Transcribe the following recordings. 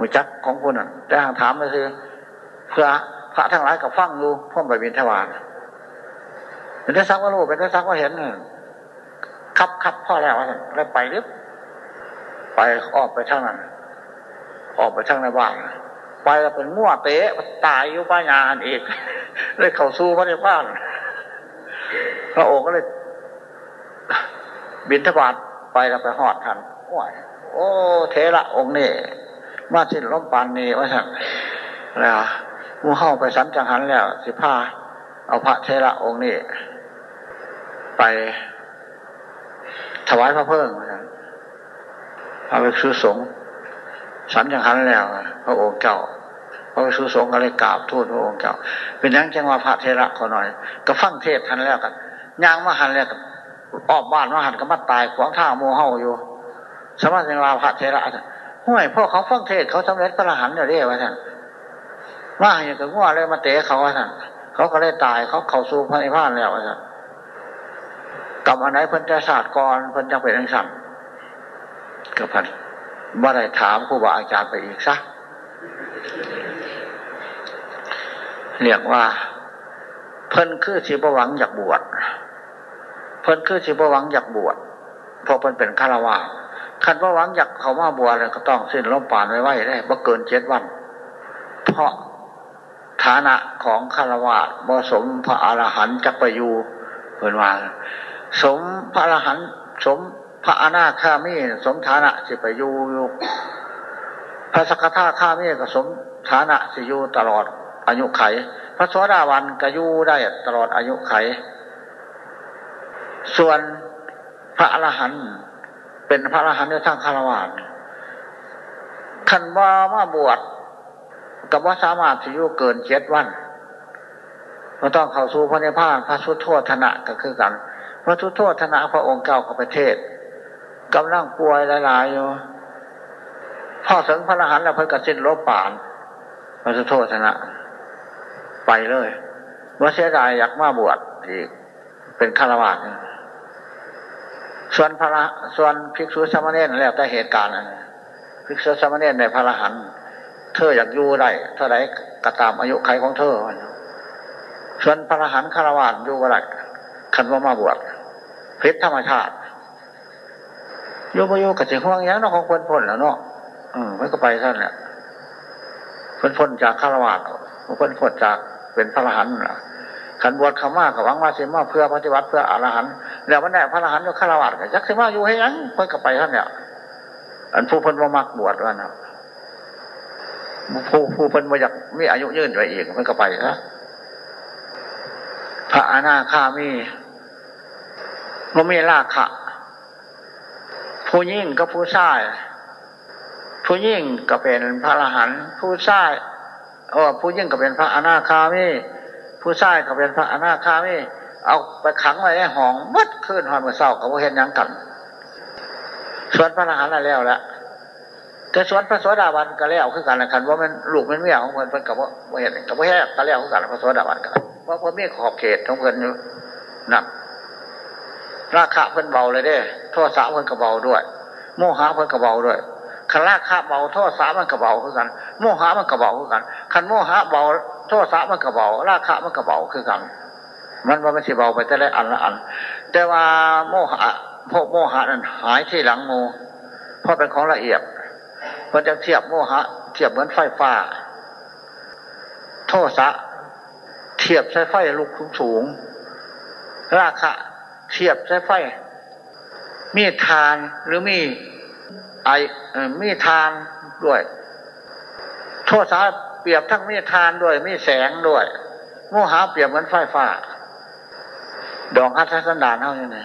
หูจักของคุณอะ แต่หางถามไปคือเพื่อพระทั้งหลายกับฟังดูพ่อมไปบินทวารเป็นได้ซักว่ารู้เป็นได้ซักว่าเห็นครับครับพ่อแล้วแล้วไปรึไปออกไปทางนั้นออกไปทางในบ้านไปแล้วเป็นง่วเตะตายอยู่ป้ายานอีกเลยเข้าสู้พระในบ้านพระองค์ก็เลย บินทบาทไปแล้วไปหอดทันโอ้ยโอ้เทระองค์นี่ มาสิ้นล้มปานนี้ว่าสั่งแล้วมูเข้าไปสันจังหันแล้วสิผ้าเอาพระเทระองค์นี้ ไปถวายพระเพิ่งพระไปซื้อสงสันจังหันแล้ว พระองค์เจ้าพระไปซื้อสงก็เลยกราบทูลพระองค์เจ้า เป็นยังจังว่าพระเทระขอหน่อย ก็ฟังเทศทันแล้วกันย่างมาหันแล้วกันออกบ้านมาหันก็มาตายขวางทางโมเฮาอยู่สมัยจังว่าพระเทระ ห่วยพ่อเขาฟังเทศเขาสำเร็จพระรหันต์เรียกว่าท่านว่าอย่างกับว่าเลยมาเตะเขาว่าท่านเขาก็เลยตายเขาเข่าสู่พระนิพพานแล้วว่าท่านกับอันไหนเพิ่นจะศาสตร์ก่อนเพิ่นจะเป็นอังสันก็พันว่าได้ถามครูบาอาจารย์ไปอีกซะเรียกว่า เพิ่นคือสิบหวังอยากบวชเพิ่นคือสิบหวังอยากบวชเพราะเพิ่นเป็นฆราวาส คันว่าหวังอยากเขามาบวชเลยก็ต้องสิ้นล้มป่านไว้ไว้ได้บ่เกินเจ็ดวัน เพราะฐานะของฆราวาสบ่สมพระอรหันต์จักไปอยู่เพิ่นว่าสมพระอรหันต์สมพระอนาคามีสมฐานะสิไปอยู่อยู่พระสกทาข้ามีก็สมฐานะสิอยู่ตลอดอายุไข พระสวสดาวันก็อยู่ได้ตลอดอายุไข ส่วนพระอรหันต์ เป็นพระอรหันต์ในทางคารวะขันว่ามาบวชกับว่าสามารถสิอยู่เกินเจ็ดวันเราต้องเข้าสู่พระนิพพานพระสุทโธธนะก็คือกัน พระสุทโธธนะพระองค์เก่าของประเทศกำลังป่วยหลายๆอยู่พ่อถึงพระอรหันต์แล้วเพิ่งกสิ้นลบป่าน พระสุทโธธนะไปเลยว่าเสียดายอยากมาบวชอีกเป็นฆราวาส ส่วนพระส่วนภิกษุสามเณรแล้วแต่เหตุการณ์นั้นภิกษุสามเณรในพระรหันเธออยากอยู่ได้เท่าไรก็ตามอายุไขของเธอส่วนพระรหันคารวานอยู่ก็ได้ขันว่ามาบวชพิษธรรมชาติโยบโยกับเสียงห่วงยังนอกของคนพ้นแล้วเนาะอืมไม่ก็ไปท่านเนี่ยพ้นพ้นจากคารวานพ้นพ้นจากเป็นพระรหันต์ขันบวชขามากับวังมาเสียมาเพื่อปฏิวัติเพื่ออรหันต์ แล้วมันได้พระอรหันต์ก็ฆราวาสยักษ์เสียมาอยู่ให้ยังเพิ่นกับไปท่านเนี่ยอันผู้เพิ่นว่ามักบวชว่านะผู้ผู้เพิ่นว่าอยากมีอายุยืนไปอีกเพิ่นก็ไปนะพระอนาคามีมันมีราคะผู้ยิ่งก็ผู้ชาย ผู้ยิ่งก็เป็นพระอรหันต์ผู้ชายเออผู้ยิ่งก็เป็นพระอนาคามีผู้ชายก็เป็นพระอนาคามี เอาไปขังไว้ในห้องมัดขึ้นหอยมือเศร้าเขาเห็นยังกันส่วนพระอรหันต์แล้วละแต่ส่วนพระโสดาบันก็แล้วคือกันนะคันว่ามันลูกมันเมียของเพื่อนเพื่อนกับว่าเห็นกับว่าแค่ก็แล้วคือกันพระโสดาบันกันว่าเพื่อนมีขอบเขตของเพื่อนอยู่นักราคะเพื่อนเบาเลยเด้โทษสาเพื่อนกระเบาด้วย โมหะเพื่อนกระเบาด้วยคันราคะเบาโทษสามันกระเบาคือกัน โมหะมันกระเบาคือกันคันโมหะเบาโทษสามันกระเบาราคะมันกระเบาคือกัน มันว่ามันสิเบาไปแต่ละอันละอัน แต่ว่าโมหะพวกโมหะนั้นหายที่หลังโมเพราะเป็นของละเอียดมันจะเทียบโมหะ เทียบเหมือนไฟฟ้า โทษะเทียบใช้ไฟลุกสูงราคะเทียบใช้ไฟ มีทานหรือมีไอมีทานด้วย โทษสาเปรียบทั้งมีทานด้วย มีแสงด้วย โมหะเปรียบเหมือนไฟฟ้า ดองคัดสันดานเท่านี้ไง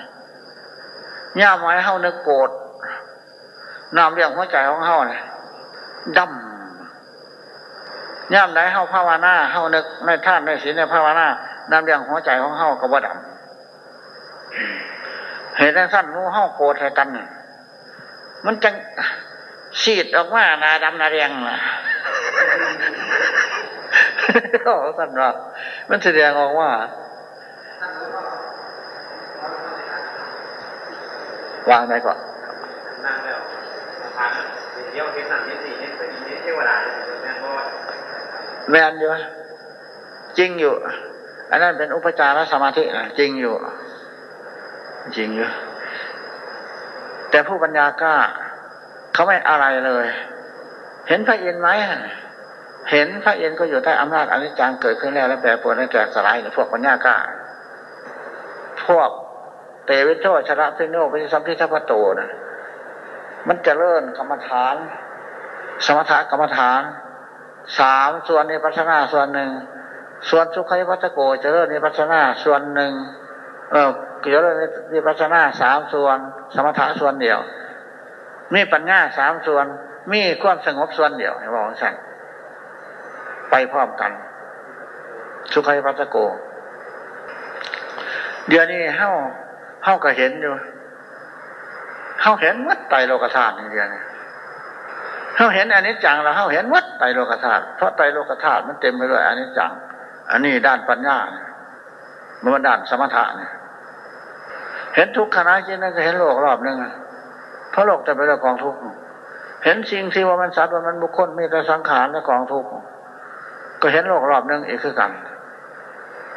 ย่าไม้เท่านึกโกรธน้ำเลี้ยงหัวใจของเท่าเนี่ยดำย่ามไหนเท่าภาวนาเท่านึกในท่านในศีลในภาวนาน้ำเลี้ยงหัวใจของเท่ากับว่าดำเห็นสั้นนู้เท่าโกรธใส่กันมันจังฉีดออกมานาดำนาเรียงนะก็สั้นว่ามันแสดงออกว่า วางได้ก่อนนั่งแล้วทางเดียวเทสันเทสี่เทสี่เทวดาแมนอยู่จริงอยู่ อันนั้นเป็นอุปจารสมาธิจริงอยู่ จริงอยู่ แต่ผู้ปัญญากล้าเขาไม่อะไรเลย เห็นพระอินทร์ไหมเห็นพระเอินก็อยู่ใต้อำนาจอนิจจังเกิดขึ้นแล้วแล้วแปรปรวนแล้วแตกสลายพวกปัญญากล้าพวก เตวิโชชระพิโนพิสัมพิทัพโตนะมันจะเริ่มกรรมฐาน สมถกรรมฐานสามส่วนในปัสนาส่วนหนึ่ง ส่วนสุขัยวัตโกจะเริ่มในปัสนาส่วนหนึ่ง เออจะเริ่มในปัสนาสามส่วน สมถะส่วนเดียว มีปัญญาสามส่วน มีความสงบส่วนเดียวให้บอกสั่งไปพร้อมกัน สุขัยวัตโก เดี๋ยวนี้เฮ้า เฮ้าก็เห็นอยู่เฮ้าเห็นวัดไตโลกธาตุอย่างเดียวเนี่ยเขาเห็นอันนี้จังแล้วเขาเห็นวัดไตโลกธาตุเพราะไตโลกธาตุมันเต็มไปด้วยอันนี้จัง อันนี้ด้านปัญญามันด้านสมถะเนี่ยเห็นทุกขณะจิตนั่นก็เห็นโลกรอบนึงเพราะโลกจะไปด้วกองทุกข์เห็นสิ่งที่ว่ามันสัตว์ว่ามันบุคคลมีแต่สังขารและกองทุกข์ก็เห็นโลกรอบนึงอีกคือกัน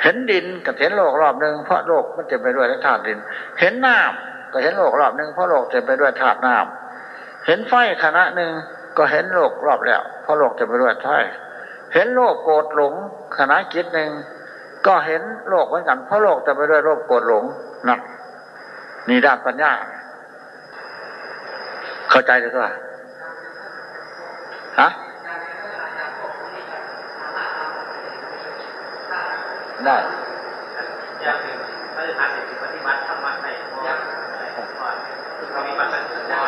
เห็นดินกับเห็นโลกรอบหนึ่งเพราะโลกมันเต็มไปด้วยธาตุดิน เห็นน้ำก็เห็นโลกรอบหนึ่งเพราะโลกเต็มไปด้วยธาตุน้ำเห็นไฟขณะหนึ่งก็เห็นโลกรอบแล้ว เพราะโลกจะไปด้วยใช่เห็นโลกโกรธหลงขณะจิตหนึ่งก็เห็นโลกเหมือนกันเพราะโลกจะไปด้วยโลกโกรธหลงนั่นนี่ด้านปัญญา เข้าใจหรือเปล่า ได้อย่างหนึ่งก็จะทำปฏิบัติธรรมะในพอเขามีปัญญา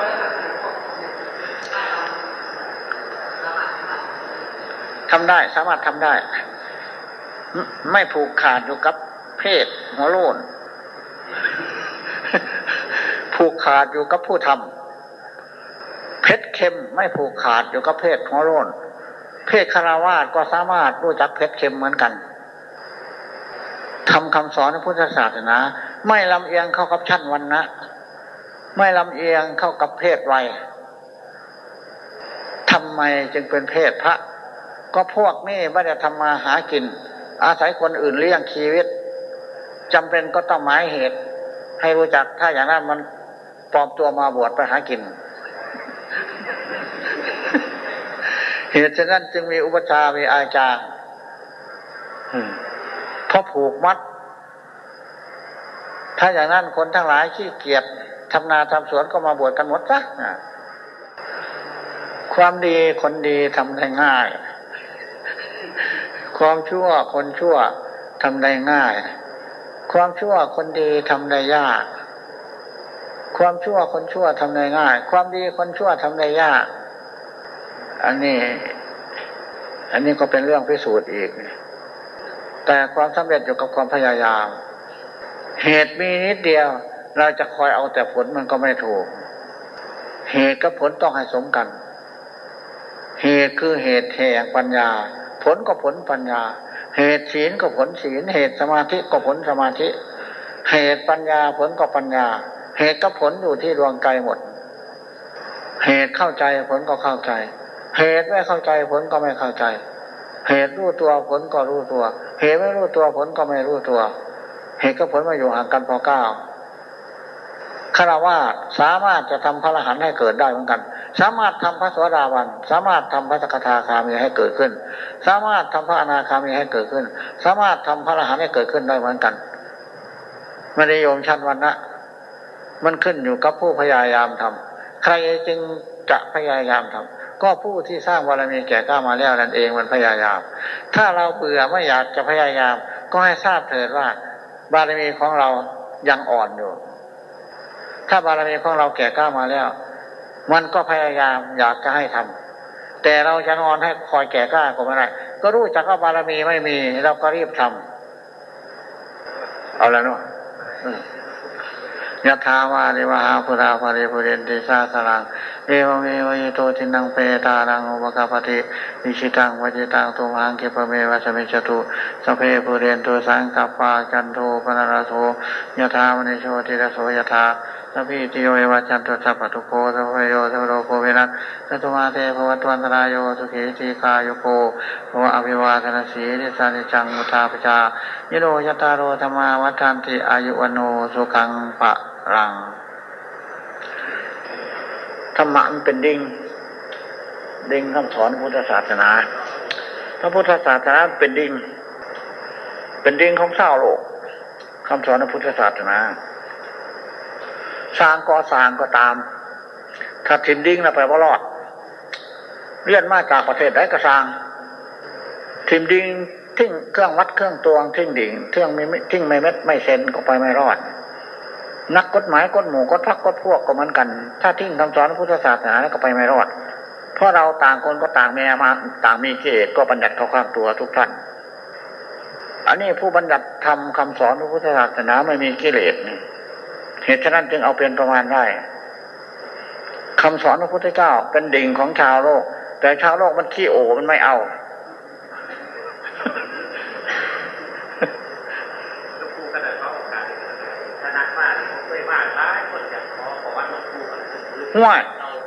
ทำได้สามารถทำได้ ไม่ผูกขาดอยู่กับเพศหัวโลนผูกขาดอยู่กับผู้ทำเพชรเค็มไม่ผูกขาดอยู่กับเพศหัวโลนเพศคารวาสก็สามารถรู้จักเพชรเค็มเหมือนกัน ทำคำสอนในพุทธศาสนา ไม่ลำเอียงเข้ากับชั้นวันนะไม่ลำเอียงเข้ากับเพศวัยทำไมจึงเป็นเพศพระ ก็พวกนี้ไม่ได้ทำมาหากิน อาศัยคนอื่นเลี้ยงชีวิตจำเป็นก็ต้องหมายเหตุ ให้รู้จักถ้าอย่างนั้นมันปลอมตัวมาบวชไปหากิน เหตุฉะนั้นจึงมีอุปชามีอาจารย์ เพราะผูกมัด ถ้าอย่างนั้นคนทั้งหลายขี้เกียจทำนาทำสวนก็มาบวชกันหมดซะความดีคนดีทำได้ง่าย ความชั่วคนชั่วทำได้ง่าย ความชั่วคนดีทำได้ยาก ความชั่วคนชั่วทำได้ง่าย ความดีคนชั่วทำได้ยาก อันนี้ อันนี้ก็เป็นเรื่องพิสูจน์อีก แต่ความสำเร็จอยู่กับความพยายาม เหตุมีนิดเดียว เราจะคอยเอาแต่ผลมันก็ไม่ถูก เหตุกับผลต้องให้สมกัน เหตุคือเหตุแห่งปัญญา ผลก็ผลปัญญา เหตุศีลก็ผลศีล เหตุสมาธิก็ผลสมาธิ เหตุปัญญาผลก็ปัญญา เหตุกับผลอยู่ที่ดวงใจหมด เหตุเข้าใจผลก็เข้าใจ เหตุไม่เข้าใจผลก็ไม่เข้าใจ เหตุรู้ตัวผลก็รู้ตัว เหตุไม่รู้ตัวผลก็ไม่รู้ตัว เหตุกับผลมาอยู่ห่างกันพอเก้าคารวะสามารถจะทำพระอรหันต์ให้เกิดได้เหมือนกัน สามารถทำพระสวสดาวัน สามารถทำพระสกทาคามีให้เกิดขึ้น สามารถทำพระอนาคามีให้เกิดขึ้น สามารถทำพระอรหันต์ให้เกิดขึ้นได้เหมือนกันไม่ได้โยมชั้นวันนะมันขึ้นอยู่กับผู้พยายามทำใครจึงจะพยายามทำ ก็ผู้ที่สร้างบารมีแก่กล้ามาแล้วนั่นเองมันพยายาม ถ้าเราเบื่อไม่อยากจะพยายาม ก็ให้ทราบเถิดว่า บารมีของเรายังอ่อนอยู่ ถ้าบารมีของเราแก่กล้ามาแล้ว มันก็พยายามอยากจะให้ทำแต่เราจะนอนให้คอยแก่กล้าก็ไม่ได้ก็รู้จักว่าบารมีไม่มี เราก็รีบทำเอาแล้วเนาะยะถาวาริวหาพุราภริภุเรนติสาสลัง เอวเมวายโตทินังเปตานังอุปกาปฏินิชิตังวจิตังตุมังเกปเมวัสมิจตุสเพปุเรนตุสังกัปปาจันโทปนารโทยถามณิโชติระโสยถาสัพพิติโยเอวัจันตุสัพพทุโกสัพพโยสัพโรโกเวนัสตุมาเตภวัตวันตรายโยสุขีตีกายโกภวะอภิวาทนาสีนิสานิจังมุทาปจายโนยตาโรธรรมาวัฏานติอายุวโนสุขังปะรัง รรมะมันเป็นดิ่งดิ่งคำสอนพุทธศาสนา พระพุทธศาสนาเป็นดิ่งเป็นดิ่งของชาวโลกคำสอนพระพุทธศาสนา สร้างก็สร้างก็ตาม ถ้าทินดิ่งนะไปว่ารอด เลี่ยนมาจากประเทศไหนก็สร้างทิมดิ่งทิ้งเครื่องวัดเครื่องตวงทิ้งดิ่งเที่งไม่ทิ้งไม่เม็ดไม่เซนก็ไปไม่รอด นักกฎหมายกฎหมู่กฎพักกฎพวกก็เหมือนกัน ถ้าทิ้งคำสอนพุทธศาสนาแล้วก็ไปไม่รอด เพราะเราต่างคนก็ต่างมีมา ต่างมีเกตก็บัญญัติเข้าข้างตัวทุกท่าน อันนี้ผู้บัญญัติทำคำสอนพระพุทธศาสนาไม่มีกิเลสเหตุฉะนั้นจึงเอาเป็นประมาณได้คำสอนพระพุทธเจ้าเป็นดิ่งของชาวโลก แต่ชาวโลกมันขี้โอมันไม่เอา ห่วย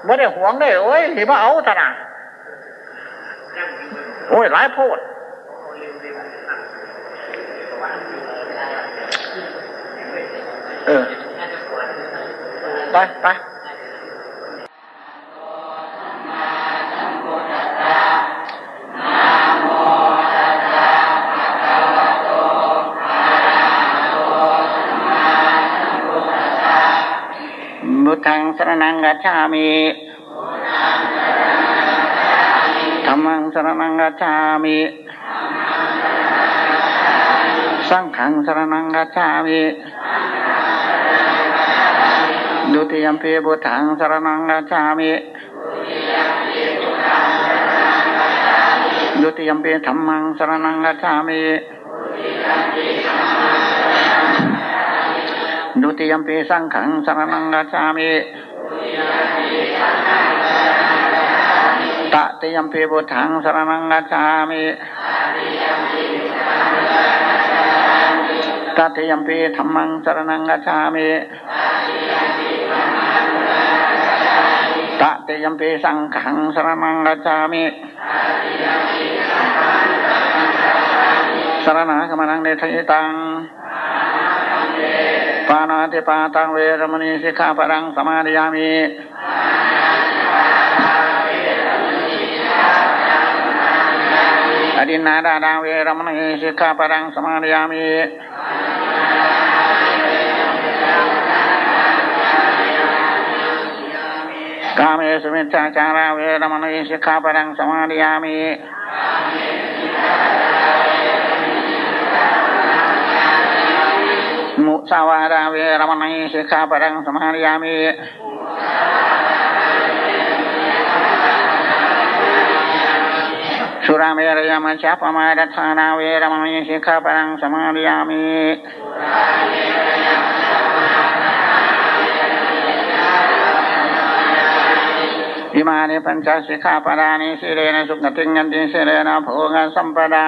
ไม่ได้หวงได้โอ้ยที่มาเอาตนะโอ้ยหลายโพดเออ ไปไป งสรนังกัจฉามิธรรมังสรนังกัจฉามิสังขังสรนังกัจฉามิดุติยมพีบุทังสรนังกัจฉามิดุติยมพีธรรมังสรนังกัจฉามิดุ ติยมปีสังขังสรนังกัจามิตติยมปีบุถังสรนังกัจามิตติยมปีธรรมังสรนังกัจามิตติยมปีสังขังสรนังกัจามิสรณะขมังเนทิตังานาติปาตังเวรมณีสิกขาปรังสมาธิยามิอดินนาดาดาเวรมณีสิกขาปรังสมาธิยามิกาเมสุมิจาจาราเวรมณีสิกขาปรังสมาธิยามิ มุสาวาราเวรมณีสิกขาปรังสมาริยามิสุราเมรยามัชฌปมาดัฏฐานาเวรมณีสิกขาปรังสมาริยามิอิมานิปัญจสิกขาปรานิสิเรนสุขติงันติสิเรนะโภงัสัมปดา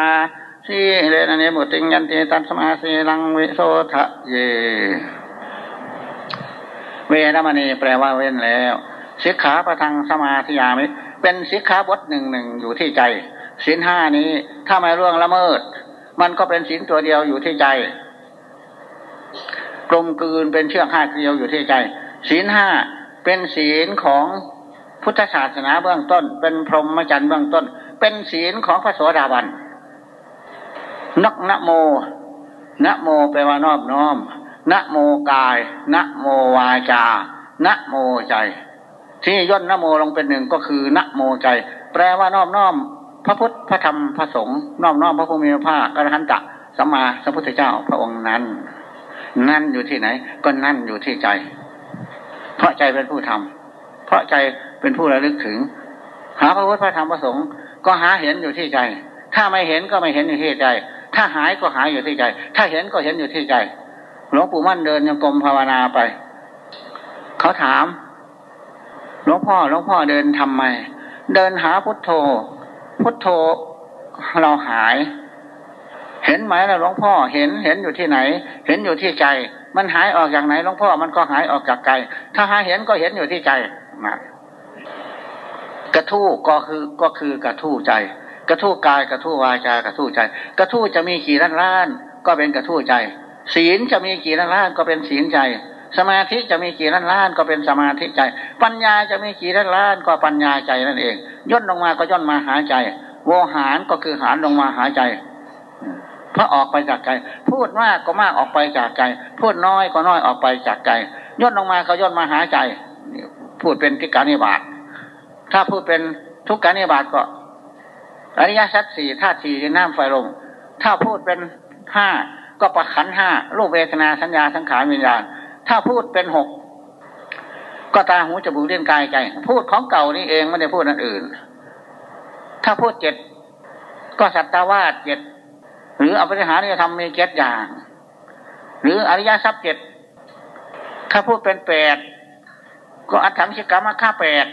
สีเลนะเนมุติงยันติตัสมาสีลังวิโสทะเย เวรมณีแปลว่าเว้นแล้วสิกขาประทังสมาธิยามิ เป็นสิกขาบทหนึ่งหนึ่งอยู่ที่ใจสินห้านี้ถ้าไม่ร่วงละเมิด มันก็เป็นสินตัวเดียวอยู่ที่ใจ กลมกลืนเป็นเชือกห้าเกลียวอยู่ที่ใจศีลห้าเป็นศีลของพุทธศาสนาเบื้องต้น เป็นพรหมจรรย์เบื้องต้น เป็นศีลของพระโสดาบัน นักนะโมนะโมแปลว่านอบน้อมนะโมกายนะโมวาจานะโมใจ ที่ย่นนะโมลงเป็นหนึ่งก็คือนะโมใจ แปลว่านอบน้อม พระพุทธพระธรรมพระสงฆ์นอบน้อมพระภูมิพระกระหันตะสัมมาสัมพุทธเจ้าพระองค์นั้น นั่นอยู่ที่ไหน ก็นั่นอยู่ที่ใจ เพราะใจเป็นผู้ทำเพราะใจเป็นผู้ระลึกถึง หาพระพุทธพระธรรมพระสงฆ์ก็หาเห็นอยู่ที่ใจ ถ้าไม่เห็นก็ไม่เห็นอยู่ที่ใจ ถ้าหายก็หายอยู่ที่ใจ ถ้าเห็นก็เห็นอยู่ที่ใจ หลวงปู่มั่นเดินยังกรมภาวนาไป เขาถาม หลวงพ่อหลวงพ่อเดินทำไม เดินหาพุทโธ พุทโธเราหาย เห็นไหมล่ะหลวงพ่อ เห็น เห็นอยู่ที่ไหน เห็นอยู่ที่ใจ มันหายออกอย่างไหนหลวงพ่อ มันก็หายออกจากใจ ถ้าหาเห็นก็เห็นอยู่ที่ใจกระทู้ก็คือก็คือกระทู้ใจ กระทู้กายกระทู้วาจากระทู้ใจ กระทู้จะมีกี่ล้านล้าน ก็เป็นกระทู้ใจ ศีลจะมีกี่ล้านล้านก็เป็นศีลใจ สมาธิจะมีกี่ล้านล้านก็เป็นสมาธิใจ ปัญญาจะมีกี่ล้านล้านก็ปัญญาใจนั่นเอง ย่นลงมาก็ย่นมาหาใจโวหารก็คือหารลงมาหาใจพระออกไปจากใจ พูดมากก็มากออกไปจากใจ พูดน้อยก็น้อยออกไปจากใจย่นลงมาก็ย่นมาหาใจ พูดเป็นทิการนิบาตถ้าพูดเป็นทุกการนิบาตก็ อริยสัจสี่ธาตุสี่น้ำไฟลมถ้าพูดเป็นห้าก็ประขันห้ารูปเวทนาสัญญาสังขารวิญญาณ ถ้าพูดเป็นหกก็ตาหูจมูกเลี้ยงกายใจ พูดของเก่านี่เองไม่ได้พูดอันอื่น ถ้าพูดเจ็ดก็สัตตาวาสเจ็ดหรืออภิหาริยธรรมมีเจ็ดอย่าง หรืออริยสัพเจ็ดถ้าพูดเป็นแปดก็อัตถังชิกรรมค่าแปด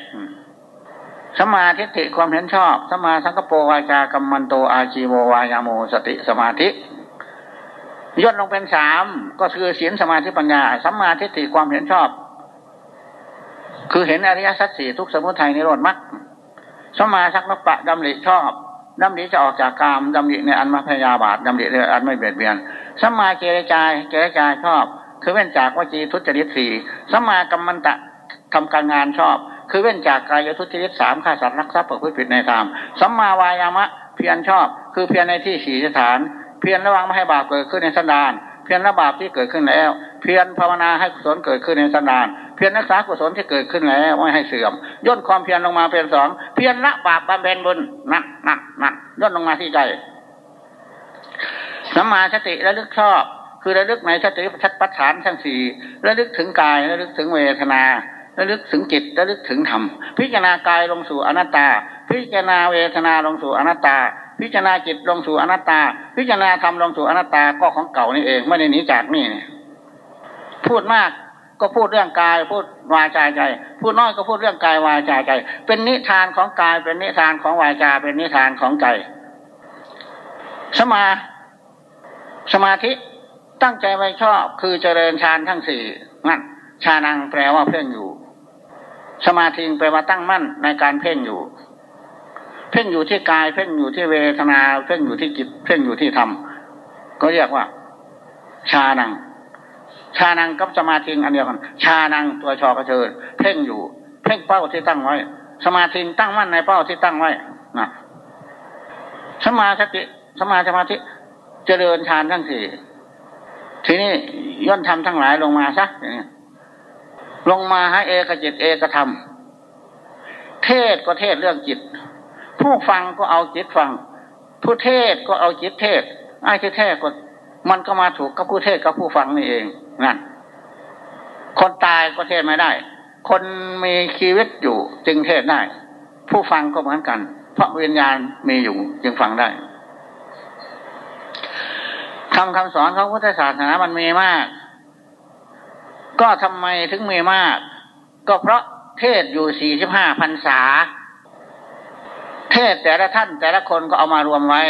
สมาธิิความเห็นชอบสมาสังกปวาจากรรมันโตอาชีโววายาโมสติสมาธิย่นลงเป็นสามก็คือศีลสมาธิปัญญาสัมมาทิฏฐิความเห็นชอบ คือเห็นอริยสัจสี่ทุกสมุทัยนิโรธมรรคสมาสักนปะดำริชอบดำริจะออกจากกามดำริในอันมาพยาบาทดำริในอันไม่เบียดเบียนสัมมาเจรจายเจรจายชอบ คือเว้นจากวจีทุจริตสี่สัมมากรรมันตะทำการงานชอบ คือเว้นจากกายทุจริตสามฆ่าสัตว์รักทรัพย์ประพฤติผิดในธรรมสัมมาวายามะ เพียรชอบ คือเพียรในที่สี่สถาน เพียรระวังไม่ให้บาปเกิดขึ้นในสันดานเพียรละบาปที่เกิดขึ้นแล้ว เพียรภาวนาให้กุศลเกิดขึ้นในสันดาน เพียรรักษากุศลที่เกิดขึ้นแล้วไม่ให้เสื่อมย่นความเพียรลงมาเป็นสองเพียรละบาปบำเพ็ญบุญนั่นนั่นนั่นย่นลงมาที่ใจสัมมาสติระลึกชอบ คือระลึกในสติชัดปัฏฐานทั้งสี่ระลึกถึงกายระลึกถึงเวทนา ระลึกถึงจิตระลึกถึงธรรมพิจารณากายลงสู่อนัตตา พิจารณาเวทนาลงสู่อนัตตา พิจารณาจิตลงสู่อนัตตา พิจารณาธรรมลงสู่อนัตตาก็ของเก่านี่เองไม่ได้หนีจากนี่พูดมากก็พูดเรื่องกายพูดวาจาใจ พูดน้อยก็พูดเรื่องกายวาจาใจ เป็นนิทานของกายเป็นนิทานของวาจา เป็นนิทานของใจสมาสมาธิตั้งใจไว้ชอบคือเจริญฌานทั้งสี่นั่นชานังแปลว่าเพ่งอยู่ สมาธิแปลว่าตั้งมั่นในการเพ่งอยู่ เพ่งอยู่ที่กายเพ่งอยู่ที่เวทนา เพ่งอยู่ที่จิตเพ่งอยู่ที่ธรรมก็เรียกว่า ชานัง ชานังกับสมาธิอันเดียวกัน ชานังตัวชอกระเชิญเพ่งอยู่ เพ่งเป้าที่ตั้งไว้ สมาธิตั้งมั่นในเป้าที่ตั้งไว้นะสมาธิสมาสมาธิเจริญฌานทั้งสี่ทีนี้ย่นทำทั้งหลายลงมาซะอย่างนี้ ลงมาให้เอกจิตเอกธรรม เทศก็เทศเรื่องจิต ผู้ฟังก็เอาจิตฟัง ผู้เทศก็เอาจิตเทศไอ้ที่เทศก็มันก็มาถูกกับผู้เทศกับผู้ฟังนี่เองนั่นคนตายก็เทศไม่ได้ คนมีชีวิตอยู่จึงเทศได้ ผู้ฟังก็เหมือนกัน เพราะวิญญาณมีอยู่จึงฟังได้คำคำสอนของพุทธศาสนามันมีมาก ก็ทำไมถึงมีมาก ก็เพราะเทศอยู่สี่สิบห้าพรรษา เทศแต่ละท่านแต่ละคนก็เอามารวมไว้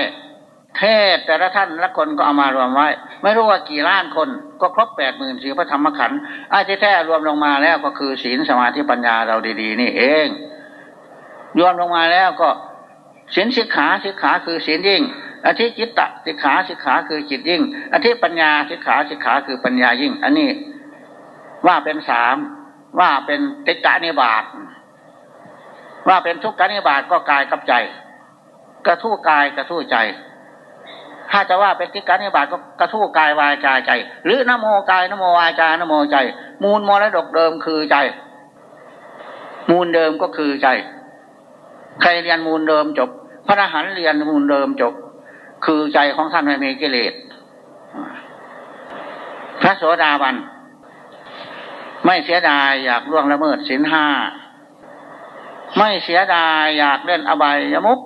เทศแต่ละท่านละคนก็เอามารวมไว้ ไม่รู้ว่ากี่ล้านคน ก็ครบแปดหมื่นสี่พระธรรมขันธ์อาที่แท้รวมลงมาแล้วก็คือศีลสมาธิปัญญาเราดี ๆ นี่เองรวมลงมาแล้วก็ศีลสิกขาสิกขาคือศีลยิ่งอธิจิตตสิกขาสิกขาคือจิตยิ่งอธิปัญญาสิกขาสิกขาคือปัญญายิ่ง อันนี้ ว่าเป็นสามว่าเป็นติกานิบาตว่าเป็นทุกกานิบาตก็กายกับใจ กระทู้กายกระทู้ใจ ถ้าจะว่าเป็นติกานิบาตก็กระทู้กายวายใจใจ หรือนโมกายนโมวายจานโมใจ มูลมรดกเดิมคือใจ มูลเดิมก็คือใจ ใครเรียนมูลเดิมจบ พระอรหันต์เรียนมูลเดิมจบ คือใจของท่านไม่มีกิเลสพระโสดาบัน ไม่เสียดายอยากล่วงละเมิดศีลห้า ไม่เสียดายอยากเล่นอบายยมุก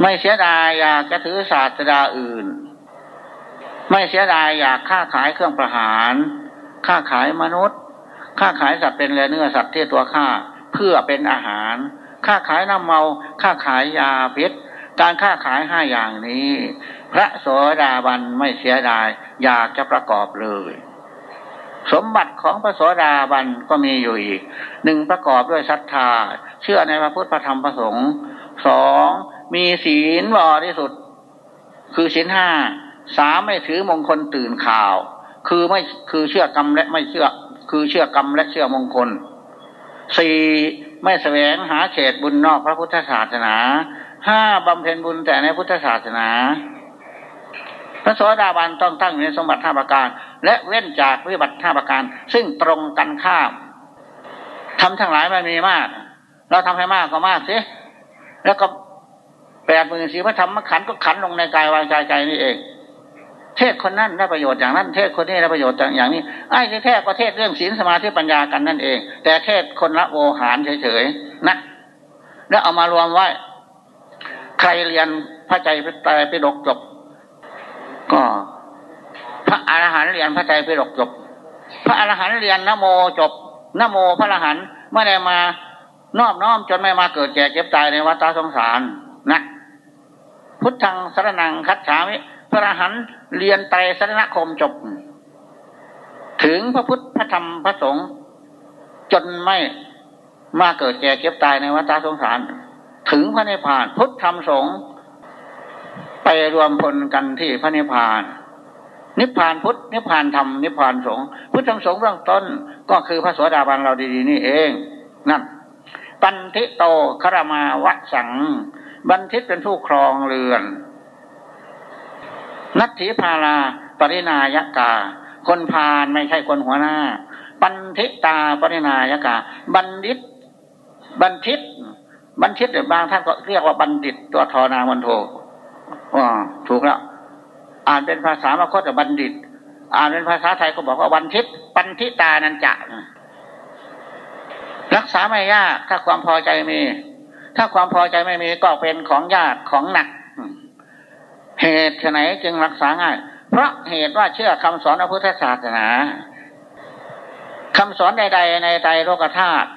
ไม่เสียดายอยากจะถือศาสตราอื่น ไม่เสียดายอยากค้าขายเครื่องประหาร ค้าขายมนุษย์ ค้าขายสัตว์เป็นแลเนื้อสัตว์ที่ตัวฆ่าเพื่อเป็นอาหาร ค้าขายน้ำเมา ค้าขายยาพิษ การค้าขายห้าอย่างนี้ พระโสดาบันไม่เสียดายอยากจะประกอบเลย สมบัติของพระโสดาบันก็มีอยู่อีกหนึ่งประกอบด้วยศรัทธา เชื่อในพระพุทธพระธรรมพระสงฆ์สองมีศีลบริสุทธิ์คือศีลห้าสามไม่ถือมงคลตื่นข่าว คือไม่คือเชื่อกรรมและไม่เชื่อ คือเชื่อกรรมและเชื่อมงคลสี่ไม่แสวงหาเขตบุญนอกพระพุทธศาสนาห้าบำเพ็ญบุญแต่ในพุทธศาสนา พระโสดาบันต้องตั้งในสมบัติห้าประการ และเว้นจากวิบัติห้าประการ ซึ่งตรงกันข้ามทำทั้งหลายไม่มีมาก เราทำให้มากก็มากสิแล้วก็แปดหมื่นสี่พระธรรมขันก็ขันลงในกายวางใจใจนี่เอง เทศคนนั้นได้ประโยชน์อย่างนั้น เทศคนนี้ได้ประโยชน์อย่างนี้ไอ้ที่แท้ก็เทศเรื่องศีลสมาธิปัญญากันนั่นเอง แต่เทศคนละโวหารเฉยๆนะแล้วเอามารวมไว้ ใครเรียนพระใจพระไตรปิฎกจบ ก็ พระอรหันต์เรียนพระใจปิฎกจบ พระอรหันต์เรียนนโมจบนโมพระอรหันต์ไม่ได้มานอบน้อมจนไม่มาเกิดแก่เก็บตายในวัฏสงสารนะพุทธังสรนังคัจฉามิ พระอรหันต์เรียนไตรสรณคมจบ ถึงพระพุทธพระธรรมพระสงฆ์จนไม่มาเกิดแก่เก็บตายในวัฏสงสาร ถึงพระนิพพาน พุทธธรรมสงฆ์ไปรวมพลกันที่พระนิพพาน นิพพานพุทธนิพพานธรรมนิพพานสงฆ์พุทธธรรมสงฆ์เบื้องต้น ก็คือพระสวสดาบันเราดีๆนี่เองนั่นปันทิโตครมาวะสัง บันทิตเป็นผู้ครองเรือน นัตถิพาลาปรินายกา คนพาลไม่ใช่คนหัวหน้า ปันทิตาปรินายกา บันดิต บันทิต บัณฑิตบางท่านก็เรียกว่าบัณฑิตตัวทอนามันโทว่าถูกแล้ว อ่านเป็นภาษามคตบัณฑิต อ่านเป็นภาษาไทยก็บอกว่าบัณฑิตปันทิตานันจะรักษาไม่ยาก ถ้าความพอใจมี ถ้าความพอใจไม่มีก็เป็นของยากของหนัก เหตุไหนจึงรักษาง่าย เพราะเหตุว่าเชื่อคำสอนพระพุทธศาสนาคำสอนใด ๆ ในใจโลกธาตุ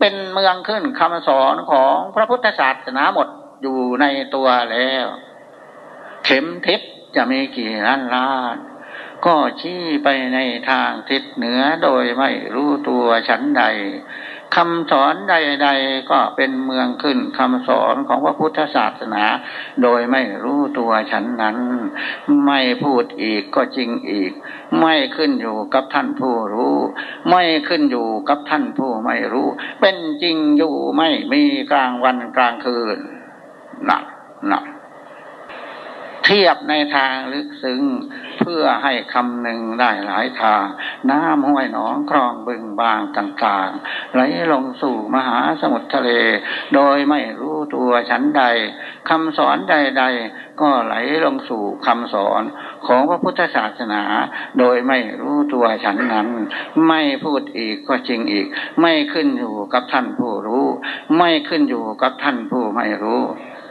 เป็นเมืองขึ้นคำสอนของพระพุทธศาสนาหมดอยู่ในตัวแล้ว เข็มทิศ จะมีกี่ล้านล้าน ก็ชี้ไปในทางทิศเหนือโดยไม่รู้ตัวชั้นใดคำสอนใด ๆ ก็เป็นเมืองขึ้นคำสอนของพระพุทธศาสนา โดยไม่รู้ตัวฉันนั้น ไม่พูดอีกก็จริงอีก ไม่ขึ้นอยู่กับท่านผู้รู้ ไม่ขึ้นอยู่กับท่านผู้ไม่รู้ เป็นจริงอยู่ไม่มีกลางวันกลางคืนหนักหนัก เทียบในทางลึกซึ้งเพื่อให้คำหนึ่งได้หลายทาง น้ำห้วยหนองคลองบึงบางต่างๆ ไหลลงสู่มหาสมุทรทะเล โดยไม่รู้ตัวชั้นใดคำสอนใด ๆ ก็ไหลลงสู่คำสอนของพระพุทธศาสนา โดยไม่รู้ตัวฉันนั้น ไม่พูดอีกก็จริงอีก ไม่ขึ้นอยู่กับท่านผู้รู้ ไม่ขึ้นอยู่กับท่านผู้ไม่รู้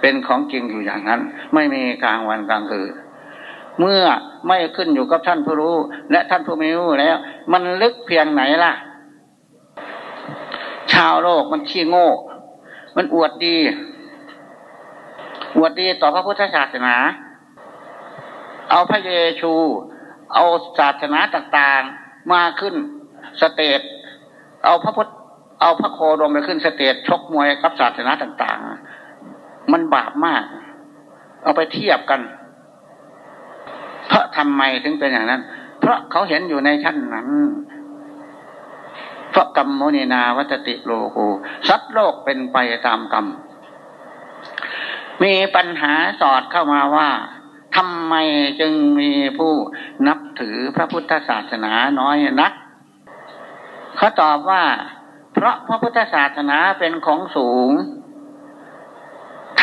เป็นของจริงอยู่อย่างนั้น ไม่มีกลางวันกลางคืนเมื่อไม่ขึ้นอยู่กับท่านผู้รู้ และท่านผู้ไม่รู้แล้ว มันลึกเพียงไหนล่ะ ชาวโลกมันขี้โง่ มันอวดดี อวดดีต่อพระพุทธศาสนา เอาพระเยซู เอาศาสนาต่างๆมาขึ้น stage เอาพระพุทธเอาพระโคดมไปขึ้น stage ชกมวยกับศาสนาต่าง ๆ มันบาปมาก เอาไปเทียบกัน เพราะทำไมถึงเป็นอย่างนั้น เพราะเขาเห็นอยู่ในชั้นนั้น เพราะกรรมโมนีนาวัตติโลโกสัตว์โลกเป็นไปตามกรรม มีปัญหาสอดเข้ามาว่าทำไมจึงมีผู้นับถือพระพุทธศาสนาน้อยนัก เขาตอบว่า เพราะพระพุทธศาสนาเป็นของสูง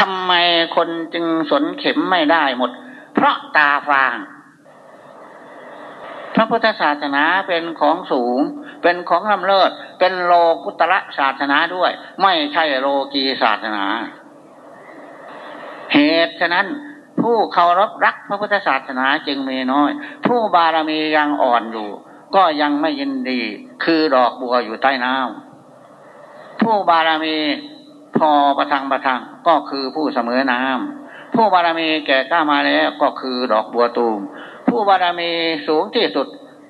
ทำไมคนจึงสนเข็มไม่ได้หมด เพราะตาฟาง พระพุทธศาสนาเป็นของสูง เป็นของลำเลิศ เป็นโลกุตระศาสนาด้วย ไม่ใช่โลกีศาสนา เหตุฉะนั้นผู้เคารพรักพระพุทธศาสนาจึงมีน้อย ผู้บารมียังอ่อนอยู่ ก็ยังไม่ยินดี คือดอกบัวอยู่ใต้น้ำผู้บารมี พอประทังประทังก็คือผู้เสมอน้ำผู้บารมีแก่กล้ามาแล้วก็คือดอกบัวตูม ผู้บารมีสูงที่สุด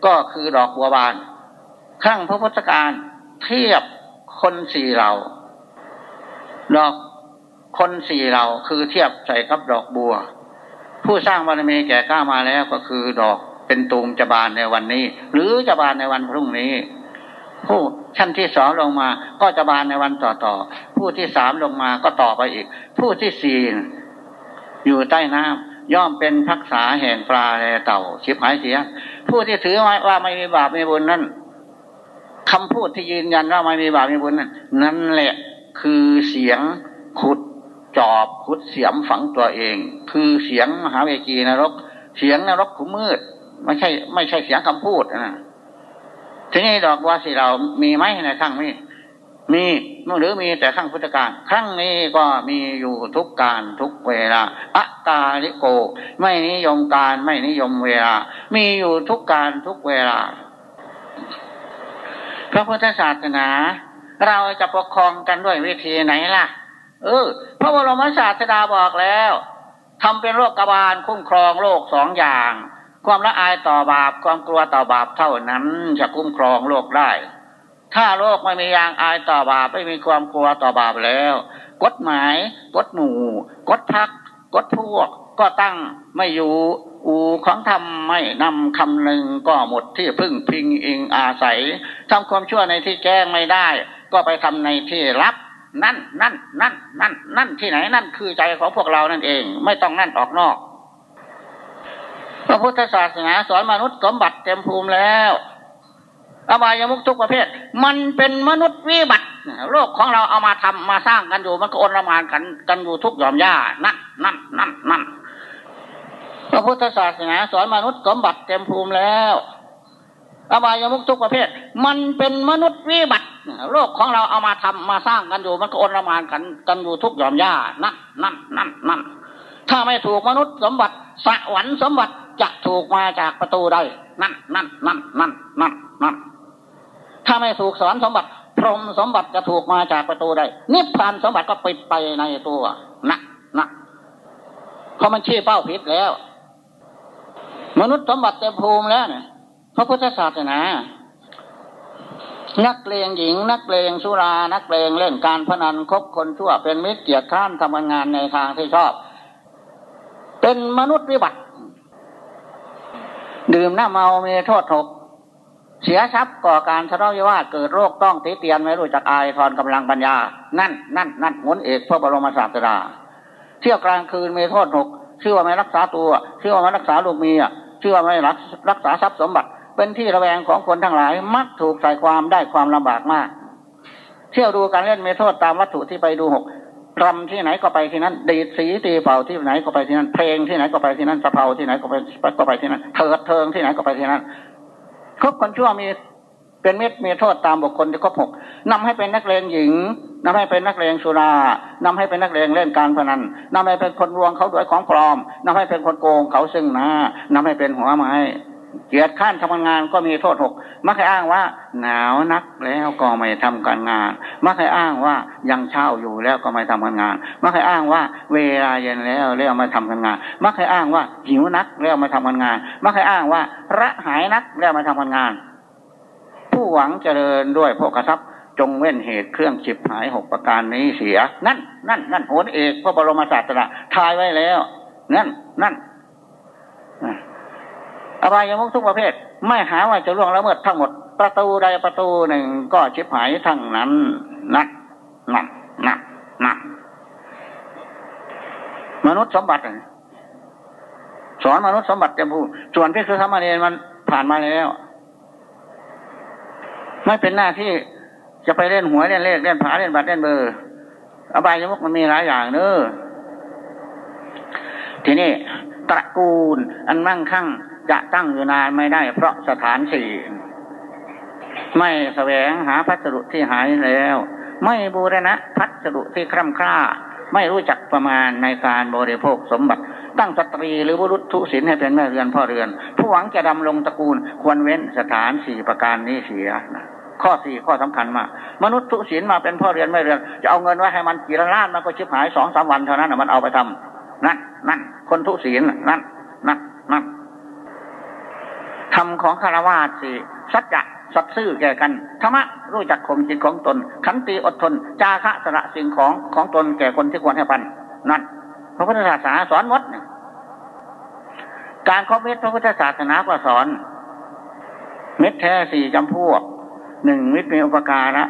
ก็คือดอกบัวบานครั้งพระพุทธการเทียบคนสี่เหล่า ดอกคนสี่เหล่าคือเทียบใส่กับดอกบัว ผู้สร้างบารมีแก่กล้ามาแล้วก็คือดอกเป็นตูมจะบานในวันนี้ หรือจะบานในวันพรุ่งนี้ ผู้ ชั้นที่สองลงมาก็จะบานในวันต่อต่อผู้ที่สามลงมาก็ต่อไปอีก ผู้ที่สี่อยู่ใต้น้ำย่อมเป็นพักษาแห่งปลาแลเต่าชิบหายเสีย ผู้ที่ถือว่าไม่มีบาปไม่บุญนั้นคำพูดที่ยืนยันว่าไม่มีบาปไม่บุญนั้นนั่นแหละคือเสียงขุดจอบขุดเสียมฝังตัวเอง คือเสียงมหาเวกีนรก เสียงนรกขุมมืด ไม่ใช่ ไม่ใช่เสียงคำพูดนะ ทีนี้ดอกบัวสีเรามีไหมในข้งนี้มีหรือมีแต่ข้งพุทธการครั้งนี้ก็มีอยู่ทุกการทุกเวลาอะกาลิโก ไม่นิยมการไม่นิยมเวลา มีอยู่ทุกการทุกเวลา พระพุทธศาสนา เราจะปกครองกันด้วยวิธีไหนล่ะ เออ พระบรมศาสดาบอกแล้วทำเป็นโรคกบาลคุ้มครองโลกสองอย่าง ความละอายต่อบาปความกลัวต่อบาปเท่านั้นจะคุ้มครองโลกได้ ถ้าโลกไม่มียางอายต่อบาปไม่มีความกลัวต่อบาปแล้ว กฎหมายกฎหมู่กฎพักกฎพวกก็ตั้งไม่อยู่อูของธรรมไม่นำคำหนึ่งก็หมดที่พึ่งพิงอิงอาศัยทำความชั่วในที่แจ้งไม่ได้ ก็ไปทำในที่รับนั่นนั่นนั่นนั่นนั่นที่ไหนนั่นคือใจของพวกเรานั่นเอง ไม่ต้องนั่นออกนอก พระพุทธศาสนาสอนมนุษย์สมบัติเต็มภูมิแล้วอบายมุกทุกประเภท มันเป็นมนุษย์วิบัติ โลกของเราเอามาทำมาสร้างกันอยู่ มันก็อนละมานกันกันอยู่ทุกหย่อมย่านั่นนั่นนั่นนั่นพระพุทธศาสนาสอนมนุษย์สมบัติเต็มภูมิแล้วอบายมุกทุกประเภท มันเป็นมนุษย์วิบัติ โลกของเราเอามาทำมาสร้างกันอยู่ มันก็อนละมานกันกันอยู่ทุกหย่อมย่านั่นนั่นนั่นนั่นถ้าไม่ถูกมนุษย์สมบัติสวรรค์สมบัติ จะถูกมาจากประตูใด นั่นนั่นนั่นนั่นนั่นนั่นถ้าไม่ถูกสอนสมบัติ พรหมสมบัติจะถูกมาจากประตูได้นิพพานสมบัติก็ปิดไปในตัวนะนะเพราะมันชี้เป้าผิดแล้ว มนุษย์สมบัติเต็มภูมิแล้วเนี่ยพระพุทธศาสนานักเลงหญิง นักเลงสุรา นักเลงเล่นการพนันคบคนชั่ว เป็นมิตรเกียรติข้านทำงานในทางที่ชอบ เป็นมนุษย์วิบัติ ดื่มน้ำเมามีโทษหกเสียทรัพย์ก่อการทะเลาะวิวาทเกิดโรคต้องติเตียนไม่รู้จักอายทอนกำลังปัญญา นั่น นั่น นั่นหมุนเอกพระบรมศาสดาเที่ยวกลางคืนมีโทษหกชื่อว่าไม่รักษาตัวชื่อว่าไม่รักษาลูกเมียชื่อว่าไม่รักรักษาทรัพย์สมบัติ เป็นที่ระแวงของคนทั้งหลาย มักถูกใส่ความได้ความลำบากมาก เที่ยวดูการเล่นเมโทษตามวัตถุที่ไปดูหก รำที่ไหนก็ไปที่นั้น ดีดสีตีเป่าที่ไหนก็ไปที่นั้น เพลงที่ไหนก็ไปที่นั้นสะเพาที่ไหนก็ไปก็ไปที่นั้นเถิดเทิงที่ไหนก็ไปที่นั้นครบคนชั่วมีเป็นเม็ดมีโทษตามบุคคลที่ครบหกนำให้เป็นนักเลงหญิงนำให้เป็นนักเลงสุรานำให้เป็นนักเลงเล่นการพนันนำให้เป็นคนรวงเขาด้วยของปลอมนำให้เป็นคนโกงเขาซึ่งหน้านำให้เป็นหัวไม้ เกียรติขั้นทำงานก็มีโทษหกมักให้อ้างว่า หนาวนักแล้วก็ไม่ทำการงาน มักให้อ้างว่ายังเช่าอยู่แล้วก็ไม่ทำการงาน มักให้อ้างว่า เวลาเย็นแล้วแล้วมาทำการงาน มักให้อ้างว่าหิวนักแล้วมาทำการงาน มักให้อ้างว่าพระหายนักแล้วมาทำการงาน ผู้หวังเจริญด้วยพวกกระทับจงเว้นเหตุเครื่องฉิบหายหกประการนี้เสีย นั่น นั่น นั่นโหนเอกพระบรมศาสดาทายไว้แล้ว นั่น นั่น อบายมุกทุกประเภท ไม่หาว่าจะล่วงละเมิดทั้งหมด ประตูใดประตูหนึ่งก็ชิบหายทั้งนั้นนักนักนักนักมนุษย์สมบัติสอนมนุษย์สมบัติจะพูดส่วนพิคือธรรมเนียนมันผ่านมาแล้ว ไม่เป็นหน้าที่จะไปเล่นหวยเล่นเลขเล่นผาเล่นบัตรเล่นเบอร์ อบายมุกมันมีหลายอย่างเนอะทีนี้ตระกูลอันมั่งคั่ง จะตั้งอยู่นานไม่ได้ เพราะสถานสี่ไม่แสวงหาพัสดุที่หายแล้ว ไม่บูรณะพัสดุที่คร่ำคร่า ไม่รู้จักประมาณในการบริโภคสมบัติ ตั้งสตรีหรือวรุษทุศินให้เป็นแม่เรือนพ่อเรือน ผู้หวังจะดำรงตระกูลควรเว้นสถานสี่ประการนี้เสียข้อสี่ข้อสำคัญมาก มนุษย์ทุศินมาเป็นพ่อเรือนแม่เรือนจะเอาเงินไว้ให้มันกี่ล้านมันก็ชิบหายสองสามวันเท่านั้นมันเอาไปทำนั่นนั่นคนทุศีลนั่นนั่นนั่น ทำของคารวาสสี่สัจจะสัตซื่อแก่กันธรรมะรู้จักข่มจิตของตน ขันติอดทน จาคะสละสิ่งของของตนแก่คนที่ควรให้ปันนั่นพระพุทธศาสนาสอนมดการครบเม็ดพระพุทธศาสนาก็สอน เม็ดแท้สี่จำพวกหนึ่งเม็ดมีอุปการะ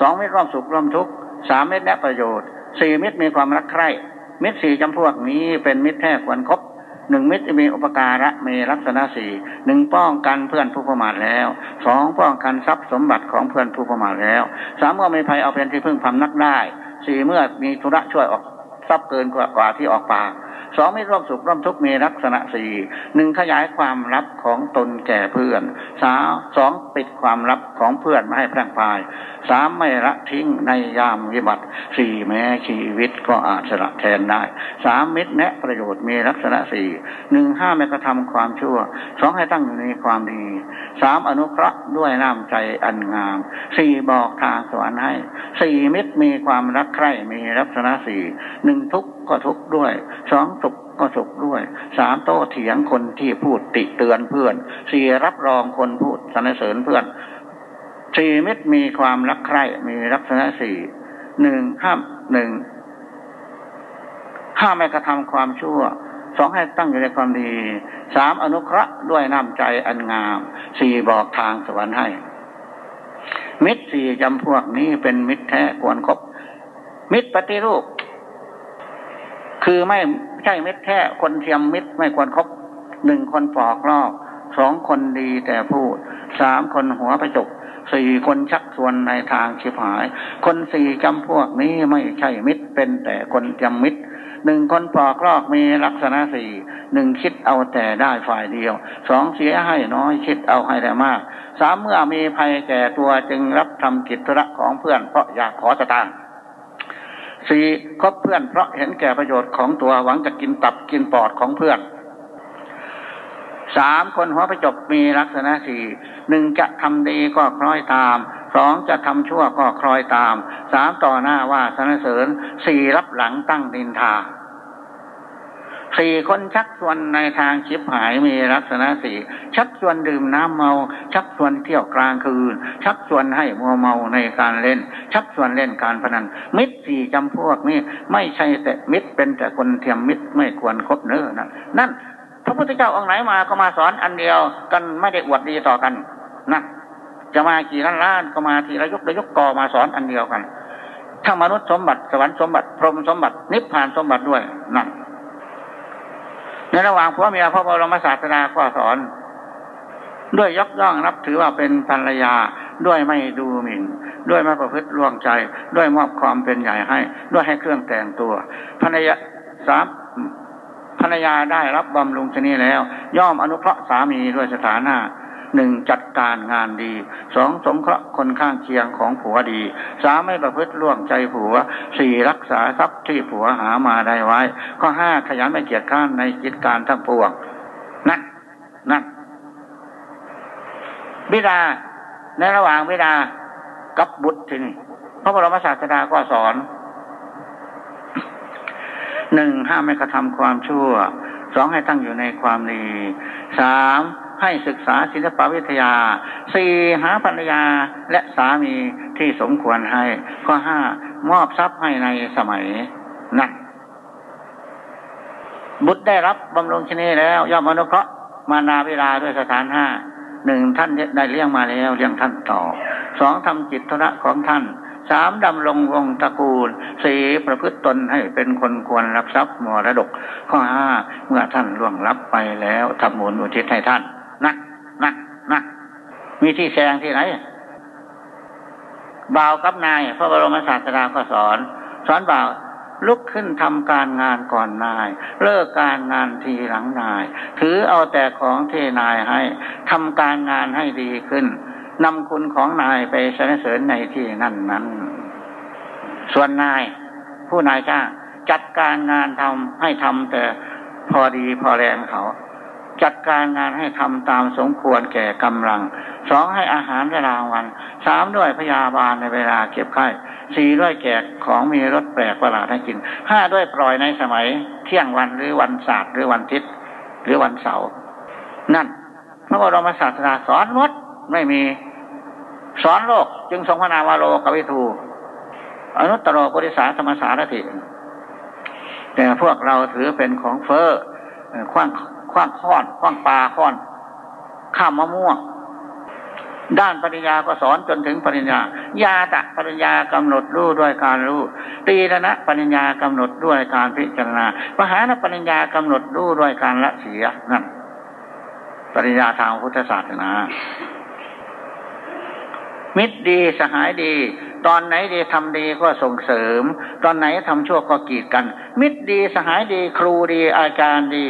สองเม็ดร่วมสุขร่วมทุกข์สามเม็ดแนะประโยชน์สี่เม็ดมีความรักใคร่เม็ดสี่จำพวกนี้เป็นเม็ดแท้ควรครบ หนึ่งมิตรมีอุปการะมีลักษณะสี่หนึ่งป้องกันเพื่อนผู้ประมาทแล้วสองป้องกันทรัพย์สมบัติของเพื่อนผู้ประมาทแล้วสามเมื่อมีภัยเอาเป็นที่พึ่งพำนักได้สี่เมื่อมีธุระช่วยออกทรัพย์เกินกว่าที่ออกปาก สองไม่ร่วมสุขร่วมทุกข์มีลักษณะสี่หนึ่งขยายความลับของตนแก่เพื่อนสาสองปิดความลับของเพื่อนไม่ให้แพร่พายสามไม่ละทิ้งในยามวิบัติสี่แม้ชีวิตก็อาจสละแทนได้สามมิตรแนะประโยชน์มีลักษณะสี่หนึ่งห้าไม่กระทำความชั่วสองให้ตั้งอยู่ในความดีสามอนุเคราะห์ด้วยน้ำใจอันงามสี่บอกทางสวรรค์ให้สี่มิตรมีความรักใคร่มีลักษณะสี่หนึ่งทุกข์ก็ทุกข์ด้วยสองส ก็สุขด้วยสามโต้เถียงคนที่พูดติเตือนเพื่อนสี่รับรองคนพูดสรรเสริญเพื่อนสี่มิตรมีความรักใคร่มีลักษณะสี่หนึ่งห้ามหนึ่งห้ามไม่กระทำความชั่วสองให้ตั้งอยู่ในความดีสามอนุเคราะห์ด้วยน้ำใจอันงามสี่บอกทางสวรรค์ให้ มิตรสี่จำพวกนี้เป็นมิตรแท้ควรครบมิตรปฏิรูป คือไม่ ใช่มิตรแท้คนเทียมมิตรไม่ควรครบหนึ่งคนปอกลอกสองคนดีแต่พูดสามคนหัวประจกสี่คนชักชวนในทางชิบหาย คนสี่จำพวกนี้ไม่ใช่มิตรเป็นแต่คนจำมิตรหนึ่งคนปอกลอกมีลักษณะสี่หนึ่งคิดเอาแต่ได้ฝ่ายเดียวสองเสียให้น้อยคิดเอาให้ได้มากสามเมื่อมีภัยแก่ตัวจึงรับทำกิจธุระของเพื่อนเพราะอยากขอสตางค์ สี่คบเพื่อนเพราะเห็นแก่ประโยชน์ของตัวหวังจะกินตับกินปอดของเพื่อนสามคนหัวประจบมีลักษณะสี่หนึ่งจะทำดีก็คล้อยตามสองจะทำชั่วก็คล้อยตามสามต่อหน้าว่าสนเสริญสี่รับหลังตั้งดินทา สี่คนชักชวนในทางชิบหายมีลักษณะสี่ชักชวนดื่มน้ำเมา ชักชวนเที่ยวกลางคืน ชักชวนให้มัวเมาในการเล่น ชักชวนเล่นการพนัน มิตรสี่จำพวกนี้ไม่ใช่แต่มิตรเป็นแต่คนเทียมมิตรไม่ควรคบเนื้อนั่นนั่นพระพุทธเจ้าองค์ไหนมาก็มาสอนอันเดียวกันไม่ได้อวดดีต่อกันนะจะมากี่ล้านล้านก็มาทีละยุกละยุกกอมาสอนอันเดียวกัน ถ้ามนุษย์สมบัติสวรรค์สมบัติพรหมสมบัตินิพพานสมบัติด้วยนั่น ในระหว่างผัวเมียพระบรมศาสดาก็สอน ด้วยยกย่องนับถือว่าเป็นภรรยา ด้วยไม่ดูหมิ่น ด้วยไม่ประพฤติล่วงใจ ด้วยมอบความเป็นใหญ่ให้ ด้วยให้เครื่องแต่งตัวภรรยาสามภรรยาได้รับบำรุงชนีแล้ว ย่อมอนุเคราะห์สามีด้วยสถานะ หนึ่งจัดการงานดีสองสงเคราะห์คนข้างเคียงของผัวดีสามไม่ประพฤติล่วงใจผัวสี่รักษาทรัพย์ที่ผัวหามาได้ไว้ ข้อห้าขยันไม่เกียจข้านในกิจการทั้งปวงนั่นนั่นบิดาในระหว่างบิดากับบุตรทีนี้พระบรมศาสดาก็สอนหนึ่งห้ามไม่กระทำความชั่วสองให้ตั้งอยู่ในความดีสาม ให้ศึกษาศิลปวิทยาสี่หาภรรยาและสามีที่สมควรให้ ข้อห้ามอบทรัพย์ให้ในสมัยนั้นบุตรได้รับบำรุงชนีแล้ว ย่อมอนุเคราะห์มานาเวลาด้วยสถานห้าหนึ่งท่านได้เลี้ยงมาแล้วเลี้ยงท่านต่อสองทำจิตธุระของท่านสามดำรงวงตระกูลสี่ประพฤติตนให้เป็นคนควรรับทรัพย์มรดก ข้อห้าเมื่อท่านล่วงลับไปแล้วทำบุญอุทิศให้ท่าน นะนะนะมีที่แสดงที่ไหนบ่าวกับนายพระบรมศาสดาก็สอน สอนบ่าวลุกขึ้นทำการงานก่อนนาย เลิกการงานทีหลังนาย ถือเอาแต่ของที่นายให้ทำการงานให้ดีขึ้นนำคุณของนายไปสรรเสริญในที่นั่นนั้น ส่วนนาย ผู้นายจ้างจัดการงานทำให้ทำแต่พอดีพอแรงเขา จัดการงานให้ทำตามสมควรแก่กำลังสองให้อาหารในรางวันสามด้วยพยาบาลในเวลาเก็บไข้สี่ด้วยแจกของมีรสแปลกประหลาดให้กินห้าด้วยปล่อยในสมัย เที่ยงวันหรือวันศาสตร์หรือวันทิศหรือวันเสาร์นั่นพระบรมศาสดาสอนมดไม่มีสอนโลก จึงทรงพระนามวาโลกวิทูอนุตตรปุริสาธรรมสารถิแต่พวกเราถือเป็นของเฟอ้อคว้าง ว้างค้อนคว้างปลาค้อน ข้ามมะม่วง ด้านปริญญาก็สอนจนถึงปริญญา ญาตะปริญญากำหนดรู้ด้วยการรู้ ตีรณะปริญญากำหนดด้วยการพิจารณามหานปริญญากำหนดรู้ด้วยการละเสียนั่นปริญญาทางพุทธศาสนา มิตรดีสหายดี ตอนไหนดีทำดีก็ส่งเสริม ตอนไหนทำชั่วก็กีดกัน มิตรดีสหายดี ครูดีอาจารย์ดี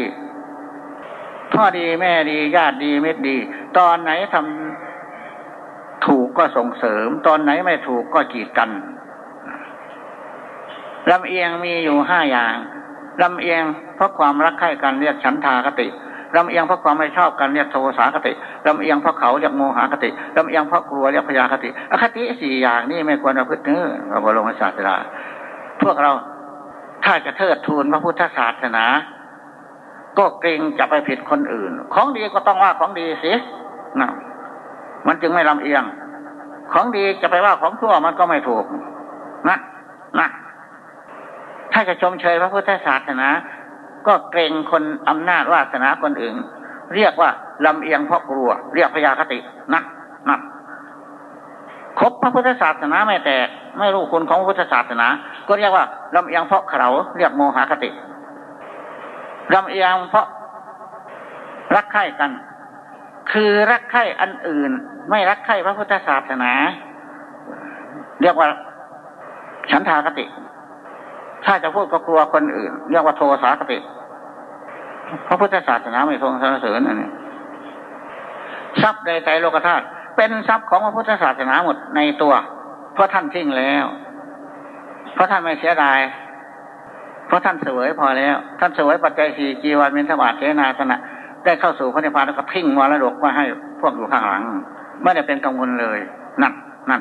พ่อดีแม่ดีญาติดีมิตรดี ตอนไหนทำถูกก็ส่งเสริม ตอนไหนไม่ถูกก็กีดกันลำเอียงมีอยู่ห้าอย่างลำเอียงเพราะความรักใคร่กันเรียกฉันทากติลำเอียงเพราะความไม่ชอบกันเรียกโทสาคติลำเอียงเพราะเขาเรียกโมหคติลำเอียงเพราะกลัวเรียกพยาคติอคติสี่อย่างนี้ไม่ควรประพฤติเนื้อพระบรมศาสดาพวกเราถ้าจะเทิดทูนพระพุทธศาสนา ก็เกรงจะไปผิดคนอื่น ของดีก็ต้องว่าของดีสินะมันจึงไม่ลำเอียง ของดีจะไปว่าของชั่วมันก็ไม่ถูก นะนะถ้าจะชมเชยพระพุทธศาสนา ก็เกรงคนอำนาจวาสนาคนอื่น เรียกว่าลำเอียงเพราะกลัว เรียกพยาคตินะนะคบพระพุทธศาสนาไม่แตกไม่รู้คุณของพุทธศาสนา ก็เรียกว่าลำเอียงเพราะเขาเรียกโมหคติ ลำเอียงเพราะรักใคร่กัน คือรักใคร่อันอื่น ไม่รักใคร่พระพุทธศาสนา เรียกว่าฉันทากติ ถ้าจะพูดก็กลัวคนอื่น เรียกว่าโทสาคติ พระพุทธศาสนาไม่ทรงสรรเสริญอันนี้ทรัพย์ในใจโลกธาตุเป็นทรัพย์ของพระพุทธศาสนาหมดในตัว เพราะท่านทิ้งแล้ว เพราะท่านไม่เสียดาย เพราะท่านเสวยพอแล้ว ท่านเสวยปัจจัยสี่จีวันมินทบาทเจนาสนะได้เข้าสู่พระนิพพานแล้วก็ทิ้งมรดกมาให้พวกอยู่ข้างหลัง ไม่ได้เป็นกังวลเลย นั่นนั่น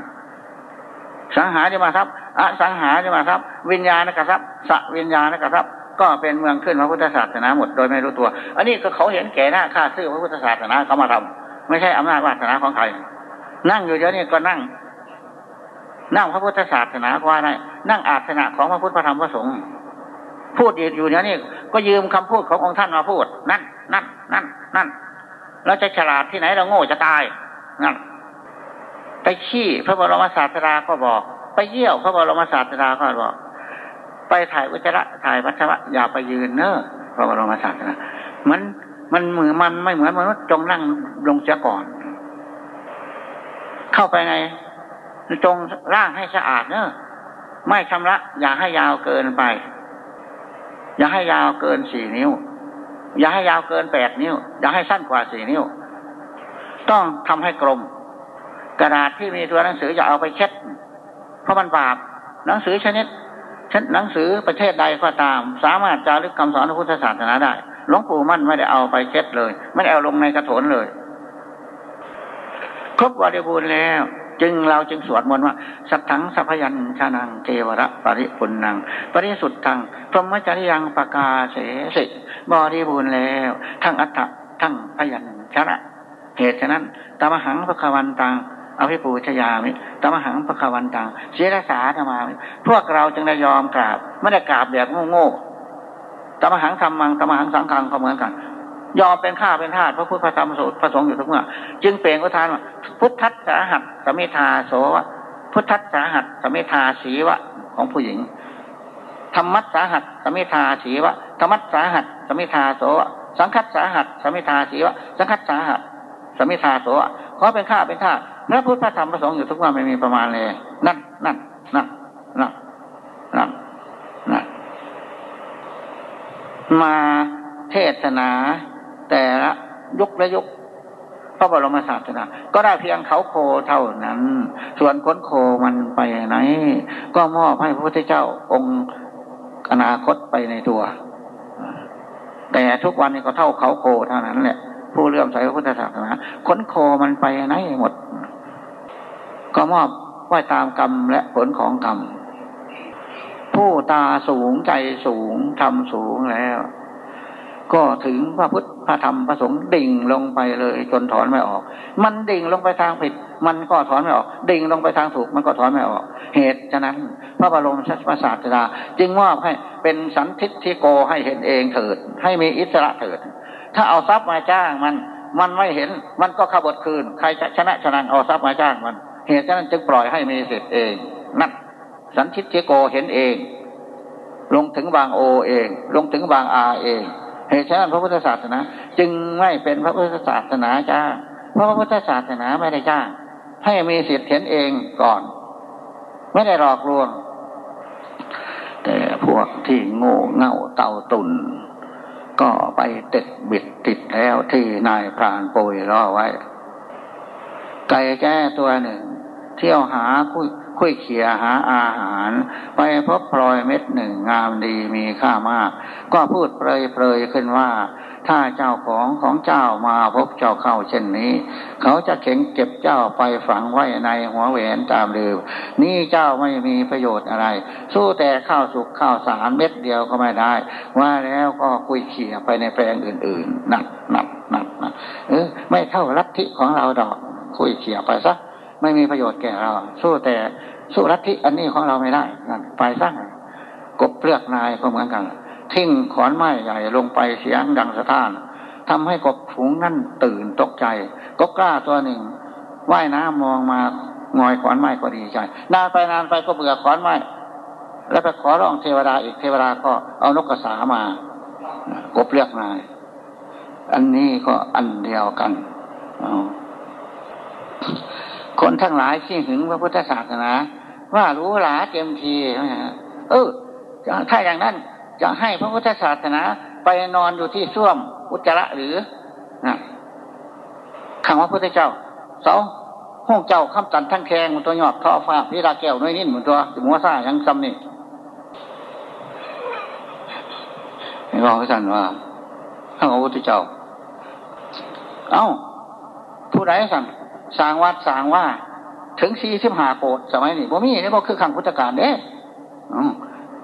สังหาริมาทรัพย์อสังหาริมาทรัพย์วิญญาณกทรัพย์สวิญญาณกทรัพย์ก็เป็นเมืองขึ้นพระพุทธศาสนาหมดโดยไม่รู้ตัว อันนี้ก็เขาเห็นแก่หน้าค่าซื้อพระพุทธศาสนาเขามาทำไม่ใช่อำนาจวาสนาของใคร นั่งอยู่เดี๋ยวนี้ก็นั่ง นั่งพระพุทธศาสนาว่าได้นั่งอาสนะของพระพุทธธรรมพระสงฆ์ พูดอยู่เดี๋ยวนี้ก็ยืมคำพูดขององค์ท่านมาพูด นั่นนั่นนั่นนั่นเราจะฉลาดที่ไหนเราโง่จะตายนั่นไปขี้พระบรมศาสดาก็บอก ไปเยี่ยวพระบรมศาสดาก็บอก ไปถ่ายอุจจาระถ่ายวัชระอย่าไปยืนเนอะพระบรมศาสนามันมันเหมือนมันไม่เหมือนมนุษย์จงนั่งลงเสียก่อน เข้าไปในจงร่างให้สะอาดเนอะไม่ชำระอย่าให้ยาวเกินไป อย่าให้ยาวเกินสี่นิ้ว อย่าให้ยาวเกินแปดนิ้ว อย่าให้สั้นกว่าสี่นิ้ว ต้องทำให้กลม กระดาษที่มีตัวหนังสืออย่าเอาไปเช็ด เพราะมันบาปหนังสือชนิดฉันหนังสือประเทศใดก็ตาม สามารถจารึกคำสอนพระพุทธศาสนาได้หลวงปู่มั่นไม่ได้เอาไปเช็ดเลย ไม่ได้เอาลงในกระโถนเลย ครบบริบูรณ์แล้ว จึงเราจึงสวดมนต์ว่า สัทธังสัพยัญชานังเทวระปริปุนัง ปริสุทธังพรหมจริยังปกาเสสิบริบูรณ์แล้ว ทั้งอัฏฐะทั้งพยัญชนะ เหตุฉะนั้นตามหังพระควันตังอภิปูชยามิตมหังพระควันตังเสียรสาธรรมามิพวกเราจึงได้ยอมกราบไม่ได้กราบแบบโง่ๆตมหังธรรมังตมหังสังฆังก็เหมือนกัน ยอมเป็นข้าเป็นทาสพระพุทธพระธรรมพระสงฆ์อยู่ทุกเมื่อ จึงเปล่งอุทานว่าพุทธัสสาหัสสมิทาโสวะพุทธัสสาหัสสมิทาสีวะของผู้หญิงธรรมัสสาหัสสมิทาสีวะธรรมัสสาหัสสมิทาโสวะสังคัสสาหัสสมิทาสีวะสังคัสสาหัสสมิทาโสวะขอเป็นข้าเป็นทาสพระพุทธธรรมประสงค์อยู่ทุกวันไม่มีประมาณเลย นั่นนั่นนั่นนั่นนั่นนั่นมาเทศนา แต่ละยุคละยุคพระบรมศาสนาก็ได้เพียงเขาโคเท่านั้น ส่วนค้นโคมันไปไหน ก็มอบให้พระพุทธเจ้าองค์อนาคตไปในตัว แต่ทุกวันนี้ก็เท่าเขาโคเท่านั้นแหละ ผู้เลื่อมใสพระพุทธศาสนาค้นโคมันไปไหนหมด ก็มอบไว้ตามกรรมและผลของกรรมผู้ตาสูงใจสูงทำสูงแล้ว ก็ถึงพระพุทธพระธรรมพระสงฆ์ดิ่งลงไปเลย จนถอนไม่ออก มันดิ่งลงไปทางผิด มันก็ถอนไม่ออก ดิ่งลงไปทางถูกมันก็ถอนไม่ออก เหตุฉะนั้น พระบรมศาสดาจึงมอบให้เป็นสันทิฏฐิโกให้เห็นเองเถิด ให้มีอิสระเถิด ถ้าเอาทรัพย์มาจ้างมัน มันไม่เห็นมันก็ขบฏคืน ใครจะชนะชนะเอาทรัพย์มาจ้างมัน เหตุฉะนั้นจึงปล่อยให้มีสิทธิ์เองนั่นสันทิฏฐิโกเห็นเอง ลงถึงบางโอเอง ลงถึงบางอาเอง ตุฉะนั้นพระพุทธศาสนา จึงไม่เป็นพระพุทธศาสนาจ้าเพราะพระพุทธศาสนาไม่ได้จ้าให้มีสิทธิ์เห็นเองก่อน ไม่ได้หลอกลวงแต่พวกที่โง่เง่าเต่าตุนก็ไปติดบิดติดแล้วที่นายพรานโปยล่อไว้ ไก่แจ้ตัวหนึ่ง เที่ยวหาคุย คุยเขียหาอาหาร ไปพบพลอยเม็ดหนึ่งงามดีมีค่ามาก ก็พูดเปรยเปรยขึ้นว่า ถ้าเจ้าของของเจ้ามาพบเจ้าเข้าเช่นนี้ เขาจะเข็งเก็บเจ้าไปฝังไว้ในหัวแหวนตามเดิมนี่เจ้าไม่มีประโยชน์อะไร สู้แต่ข้าวสุกข้าวสารเม็ดเดียวก็ไม่ได้ ว่าแล้วก็คุยเขียไปในแปลงอื่นๆหนักหนักหนักนะเออไม่เท่าลัทธิของเราดอกคุยเขี่ยไปซะ ไม่มีประโยชน์แก่เรา สู้แต่สู้รัฐิอันนี้ของเราไม่ได้นั่นไปสร้างกบเปลือกนายก็เหมือนกันทิ้งขอนไม้ใหญ่ลงไปเสียงดังสะท้านทำให้กบฝูงนั่นตื่นตกใจกบกล้าตัวหนึ่งว่ายน้ามองมางอยขอนไม้ก็ดีใจนานไปนานไปก็เบื่อขอนไม้แล้วไปขอร้องเทวดาอีกเทวดาก็เอานกกระสามากบเลือกนาย อันนี้ก็อันเดียวกัน คนทั้งหลายที่หึงพระพุทธศาสนา ว่ารู้หลาเต็มทีเออถ้าอย่างนั้นจะให้พระพุทธศาสนาไปนอนอยู่ที่ส้วมอุจจาระหรือนะขังพระพุทธเจ้าเสาห้องเจ้าข้ามตันทั้งแขงมันตัวหยอดท่อฟ้าพิราแก้วน้อยนิ่นมันตัวหัวซ่ายังซ้ำนี่ให้อกให้สันว่าข้างพระพุทธเจ้า เอ้า ผู้ใดสั่ สร้างวัดสร้างว่าถึงสี่สิบห้าโกดสมัยนี้บ่มีนี่ก็คือขังพุทธการเด้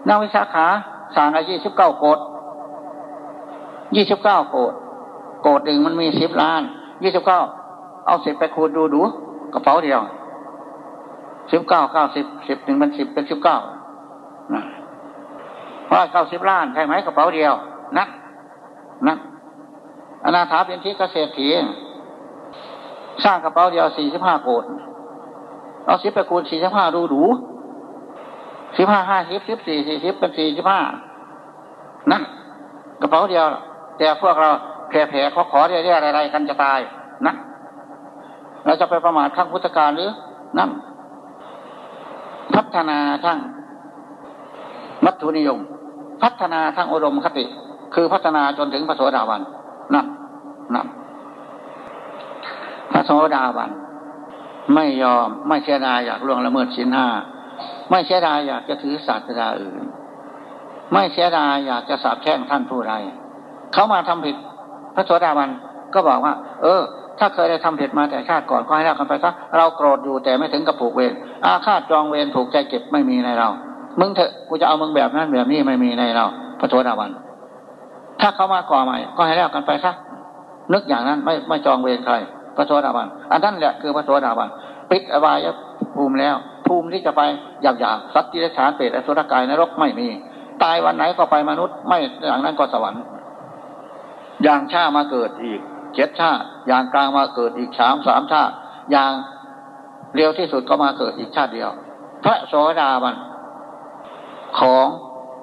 นาวิสาขาสร้างอายี่สิบเก้าโกดยี่สิบเก้าโกดโกดหนึ่งมันมีสิบล้านยี่สิบเก้าเอาสิบไปคูณดูดูกระเป๋าเดียวสิบเก้าเก้าสิบสิบหนึ่งเป็นสิบเป็นสิบเก้าเพราะเก้าสิบล้านใช่ไหมกระเป๋าเดียวนะนะอนาถาเป็นที่เกษตรถี สร้างกระเป๋าเดียวสี่สิบห้าโกดเอาสิบไปคูณสี่สิบห้าดูดูสิบห้าห้าสิบสิบสี่สี่สิบเป็นสี่สิบห้านะกระเป๋าเดียว แต่พวกเราแผ่แผ่ขอขอเรียกอะไรกันจะตายนะเราจะไปประมาทข้างพุทธการหรือนั่นพัฒนาทั้งมัตถุนิยม พัฒนาทั้งอารมณ์คติ คือพัฒนาจนถึงพระโสดาบันนั่นนั่น พระโสดาบันไม่ยอมไม่เสียดายอยากล่วงละเมิดสินห้าไม่เสียดายอยากจะถือศาสดาอื่น ไม่เสียดายอยากจะสาบแช่งท่านผู้ใดเขามาทำผิด พระโสดาบันก็บอกว่า เออ ถ้าเคยได้ทำผิดมาแต่ชาติก่อนก็ให้เรากันไปซะเราโกรธอยู่แต่ไม่ถึงกับผูกเวรอาฆาตจองเวรผูกใจเก็บไม่มีในเรา มึงเถอะกูจะเอามึงแบบนั้นแบบนี้ไม่มีในเรา พระโสดาบันถ้าเขามาก่อใหม่ ก็ให้แล้วกันไปซะนึกอย่างนั้นไม่ไม่จองเวรใคร พระโสดาบัน อันนั้นแหละคือพระโสดาบัน ปิดอบายภูมิแล้ว ภูมิที่จะไปหยาบหยาบสัตว์ที่ฉานเปรตอสุรกายนรกไม่มี ตายวันไหนก็ไปมนุษย์ ไม่อย่างนั้นก็สวรรค์ อย่างชามาเกิดอีกเจ็ดชาติ อย่างกลางมาเกิดอีกสามสามชาติ อย่างเร็วที่สุดก็มาเกิดอีกชาติเดียว พระโสดาบันของ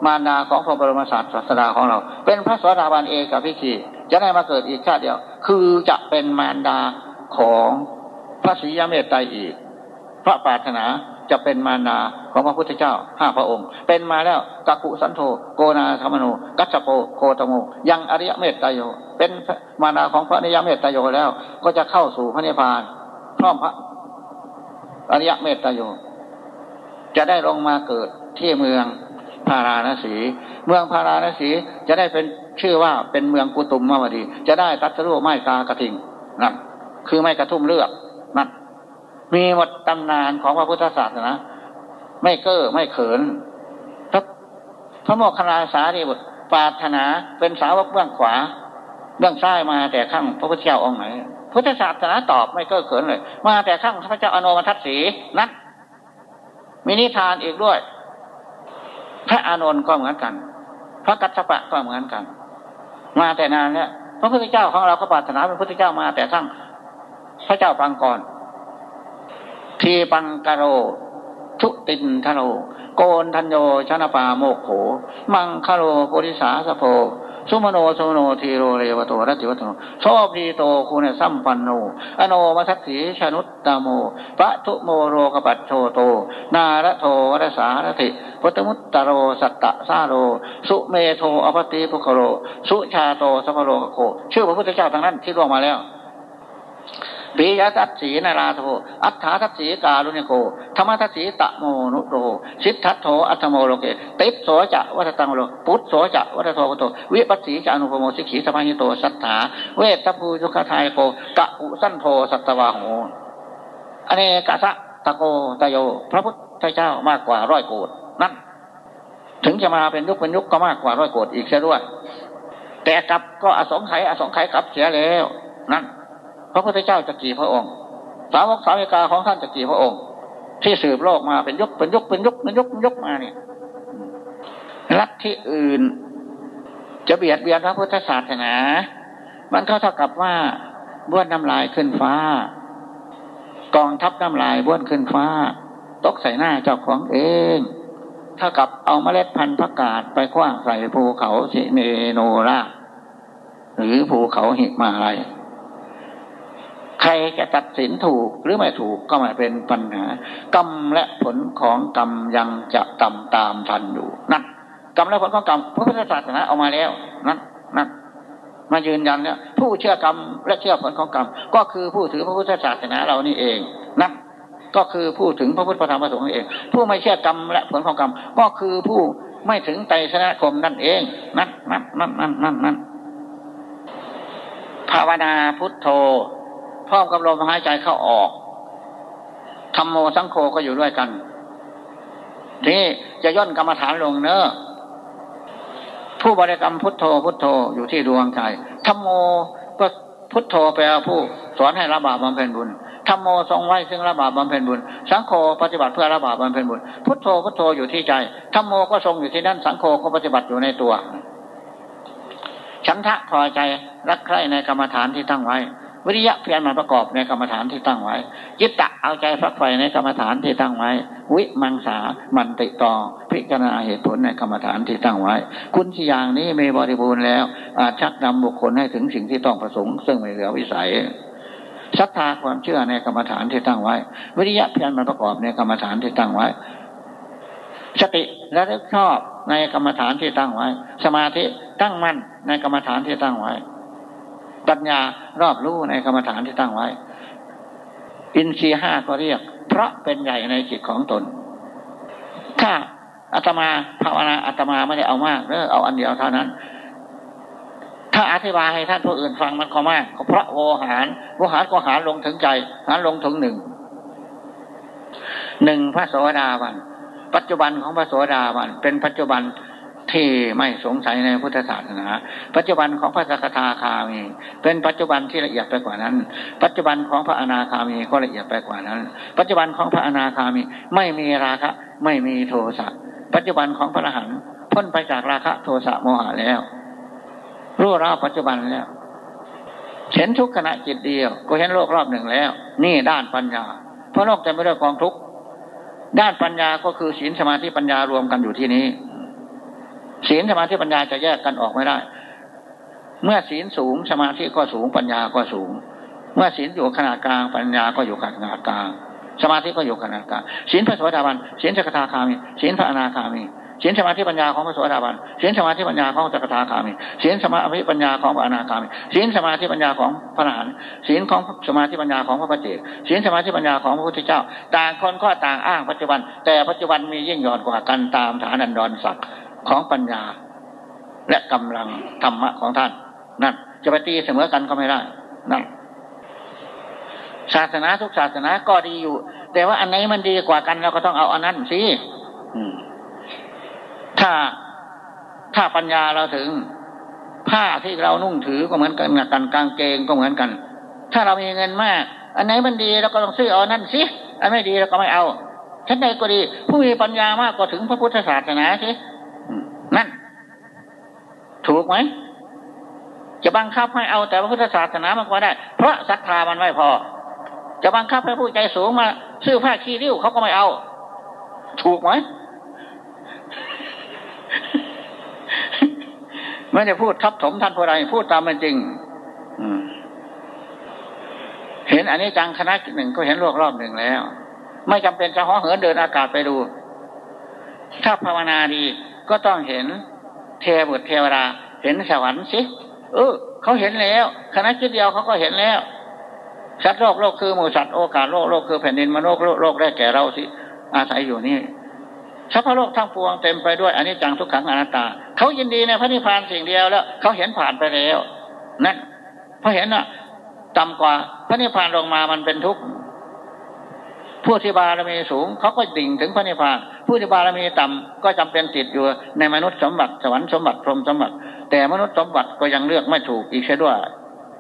มารดาของพระบรมศาสดาของเรา เป็นพระโสดาบันเอกพิคีจะได้มาเกิดอีกชาติเดียว คือจะเป็นมารดาของพระศรียเมตไตรอีก พระปรารถนาจะเป็นมารดาของพระพุทธเจ้าห้าพระองค์ เป็นมาแล้วกักุสันโธโกนาธรรมโน กัจจโปโคตโมยังอริยเมตไตรโยเป็นมารดาของพระนิยเมตไตรโยแล้ว ก็จะเข้าสู่พระนิพพานพร้อมพระอริยเมตไตรโยจะได้ลงมาเกิดที่เมือง พาราณสี เมืองพาราณสีจะได้เป็นชื่อว่าเป็นเมืองกุตุมมาวดี จะได้ตัสรุไม้กากระทิงนั่นคือไม่กระทุ่มเลือกนั่นมีหมดตำนานของพระพุทธศาสนาไม่เก้อไม่เขินพระพระโมคคัลลาสารีบุตรปาถนาเป็นสาวกเบื้องขวา เบื้องซ้ายมาแต่ข้างพระพุทธเจ้าองค์ไหนพุทธศาสนาตอบไม่เก้อเขินเลย มาแต่ข้างพระเจ้าอนุมัติสีนั้นมีนิทานอีกด้วย พระอานนท์ก็เหมือนกัน พระกัสสปะก็เหมือนกัน มาแต่นานแล้วพระพุทธเจ้าของเราก็ปรารถนาเป็นพุทธเจ้ามาแต่ทั้งพระเจ้าปังกรทีปังกโร ทุตินทโร โกนทัญโยชนะปาโมกโข มังคโรปุริสาสโพ สุมโนสุโนทีโรเรวโตรัติวัตโนโชพีโตคุณสัมปันโน อโนมัสสีชนุตตโมปะทุโมโรกปัจโชโต นาระโทวรสารติพุทธมุตตโรสัตตะซาโร สุเมโทอปติภุคโร สุชาโตสัมโรโคชื่อพระพุทธเจ้าทางนั้นที่ร่วงมาแล้ว ปิยทัตสีนาราโท อัฏฐาทัตสีกาลุณิโกธรรมทัตสีตะโมนุโรสิทธัตโธอัตโมโลเกติปโสจะวัตตังโลปุตโสจะวัตโทโตวิปัสสีจะอนุปโมสิขีสมาหิโตสัทธาเวทภูสุขทายโกกะอุสันโทสัตวาโหอเนกสะตะโกตโย พระพุทธเจ้ามากกว่าร้อยโกดนั่น ถึงจะมาเป็นยุคเป็นยุคก็มากกว่าร้อยโกดอีกเสียด้วย แต่กลับก็อสงไขยอสงไขยกลับเสียแล้ว นั่น ระพุทธเจ้าจะกี่พระองค์ สาวกสาวิกาของท่านจะกี่พระองค์ ที่สืบโลกมาเป็นยุคเป็นยุคเป็นยุคเป็นยุคเป็นยุคมาเนี่ยรัฐที่อื่น จะเบียดเบียนพระพุทธศาสนา มันก็เท่ากับว่าบ้วนน้ำลายขึ้นฟ้า กองทัพน้ำลายบ้วนขึ้นฟ้า ตกใส่หน้าเจ้าของเองเท่ากับเอาเมล็ดพันธุ์ผักกาดไปคว้างใส่ภูเขาสิเนโนราหรือภูเขาหิมาลัย ใครจะตัดสินถูกหรือไม่ถูกก็ไม่เป็นปัญหากรรมและผลของกรรมยังจะกรรมตามทันอยู่นั่นกรรมและผลของกรรมพระพุทธศาสนาเอามาแล้วนั่นนั่นมายืนยันเนี่ยผู้เชื่อกรรมและเชื่อผลของกรรม ก็คือผู้ถือพระพุทธศาสนาเรานี่เองนั่นก็คือผู้ถึงพระพุทธธรรมประสงค์เอง ผู้ไม่เชื่อกรรมและผลของกรรม ก็คือผู้ไม่ถึงไตรสนาคมนั่นเองนั่นนั่นนั่นนั่นนั่นนั่นภาวนาพุทโธ พร้อมกับลมหายใจเข้าออกธรรมโมสังโฆก็อยู่ด้วยกันทีนี้จะย่นกรรมฐานลงเนอะผู้บริกรรมพุทโธพุทโธอยู่ที่ดวงใจธรรมโมก็พุทโธแปลผู้สอนให้ระบาดบำเพ็ญบุญธรรมโมทรงไว้ซึ่งระบาดบำเพ็ญบุญ สังโฆปฏิบัติเพื่อระบาดบำเพ็ญบุญ พุทโธพุทโธอยู่ที่ใจธรรมโมก็ทรงอยู่ที่นั่นสังโฆก็ปฏิบัติอยู่ในตัวฉันทะพอใจรักใคร่ในกรรมฐานที่ตั้งไว้ วิริยะเพียรมาประกอบในกรรมฐานที่ตั้งไว้ยิตตะเอาใจฟักไฟในกรรมฐานที่ตั้งไว้ วิมังสามันติตองพิจารณาเหตุผลในกรรมฐานที่ตั้งไว้ คุณที่อย่างนี้มีบริบูรณ์แล้ว อาจชักนำบุคคลให้ถึงสิ่งที่ต้องประสงค์ ซึ่งไม่เหลือวิสัยศรัทธาความเชื่อในกรรมฐานที่ตั้งไว้ วิริยะเพียรมาประกอบในกรรมฐานที่ตั้งไว้สติและลึกชอบในกรรมฐานที่ตั้งไว้ สมาธิตั้งมั่นในกรรมฐานที่ตั้งไว้ ปัญญารอบรู้ในกรรมฐานที่ตั้งไว้ อินทรีห้าก็เรียก เพราะเป็นใหญ่ในจิตของตน ถ้าอาตมาภาวนาอาตมาไม่ได้เอามากเออเอาอันเดียวเท่านั้น ถ้าอธิบายให้ท่านผู้อื่นฟังมันก็มากเพราะโวหารโวหารก็หารลงถึงใจ หารลงถึงหนึ่งหนึ่งพระโสดาบันปัจจุบันของพระโสดาบันเป็นปัจจุบัน ที่ไม่สงสัยในพุทธศาสนา ปัจจุบันของพระสกทาคามี เป็นปัจจุบันที่ละเอียดไปกว่านั้น ปัจจุบันของพระอนาคามีก็ละเอียดไปกว่านั้น ปัจจุบันของพระอนาคามีไม่มีราคะไม่มีโทสะปัจจุบันของพระอรหันต์พ้นไปจากราคะโทสะโมหะแล้วรู้รอบปัจจุบันแล้ว เห็นทุกขณะจิตเดียว ก็เห็นโลกรอบหนึ่งแล้ว นี่ด้านปัญญา เพราะโลกจะไม่ได้กองทุกด้านปัญญาก็คือศีลสมาธิปัญญารวมกันอยู่ที่นี้ ศีลสมาธิปัญญาจะแยกกันออกไม่ได้ เมื่อศีลสูงสมาธิก็สูงปัญญาก็สูง เมื่อศีลอยู่ขนาดกลาง ปัญญาก็อยู่ขนาดกลาง สมาธิก็อยู่ขนาดกลางศีลพระสวัสดิบันศีลสกทาคามีศีลพระอนาคามีศีลสมาธิปัญญาของพระโสดาบันศีลสมาธิปัญญาของจักรทาคามีศีลสมาธิปัญญาของพระอนาคามีศีลสมาธิปัญญาของพระอรหันต์ศีลของสมาธิปัญญาของพระปฏิเจกศีลสมาธิปัญญาของพระพุทธเจ้า ต่างคนก็ต่างอ้างปัจจุบัน แต่ปัจจุบันมียิ่งย่อนกว่ากันตามฐานันดรศักดิ์ ของปัญญา และกำลังธรรมะของท่าน นั่น จะไปตีเสมอกันก็ไม่ได้นั่นศาสนาทุกศาสนาก็ดีอยู่ แต่ว่าอันไหนมันดีกว่ากันเราก็ต้องเอาอันนั้นสิถ้าถ้าปัญญาเราถึง ผ้าที่เรานุ่งถือก็เหมือนกันกันกางเกงก็เหมือนกัน ถ้าเรามีเงินมาก อันไหนมันดีเราก็ต้องซื้อเอานั่นสิอันไม่ดีเราก็ไม่เอาฉันใดก็ดี ผู้มีปัญญามากก็ถึงพระพุทธศาสนาสิ นั่น ถูกไหมจะบังคับให้เอาแต่พระพุทธศาสนามันก็ได้ เพราะศรัทธามันไม่พอ จะบังคับให้ผู้ใจสูงมา ซื้อผ้าขี้ริ้วเขาก็ไม่เอา ถูกไหมไม่ได้พูดทับถมท่านผู้ใดพูดตามมันจริงเห็นอันนี้จังคณะหนึ่งก็เห็นโลกรอบหนึ่งแล้ว ไม่จำเป็นจะห่อเหินเดินอากาศไปดู ถ้าภาวนาดี ก็ต้องเห็นเทวดเทวดาเห็นสวรรค์สิเออเขาเห็นแล้วคณะคิดเดียวเขาก็เห็นแล้วสัตว์โลกโลกคือหมูสัตว์โอกาสโลกโลกคือแผ่นดินมนุษย์โลกได้แก่เราสิอาศัยอยู่นี่สัพพโลกทั้งปวงเต็มไปด้วยอันนี้จังทุกขังอนัตตา เขายินดีในพระนิพพานสิ่งเดียวแล้ว เขาเห็นผ่านไปแล้วนั่นเพราะเห็นอะต่ำกว่าพระนิพพานลงมามันเป็นทุกข์ ผู้ที่บารมีสูงเขาก็ดิ่งถึงพระนิพพาน ผู้ที่บารมีต่ำก็จำเป็นติดอยู่ในมนุษย์สมบัติสวรรค์สมบัติพรหมสมบัติ แต่มนุษย์สมบัติก็ยังเลือกไม่ถูกอีกใช่ด้วย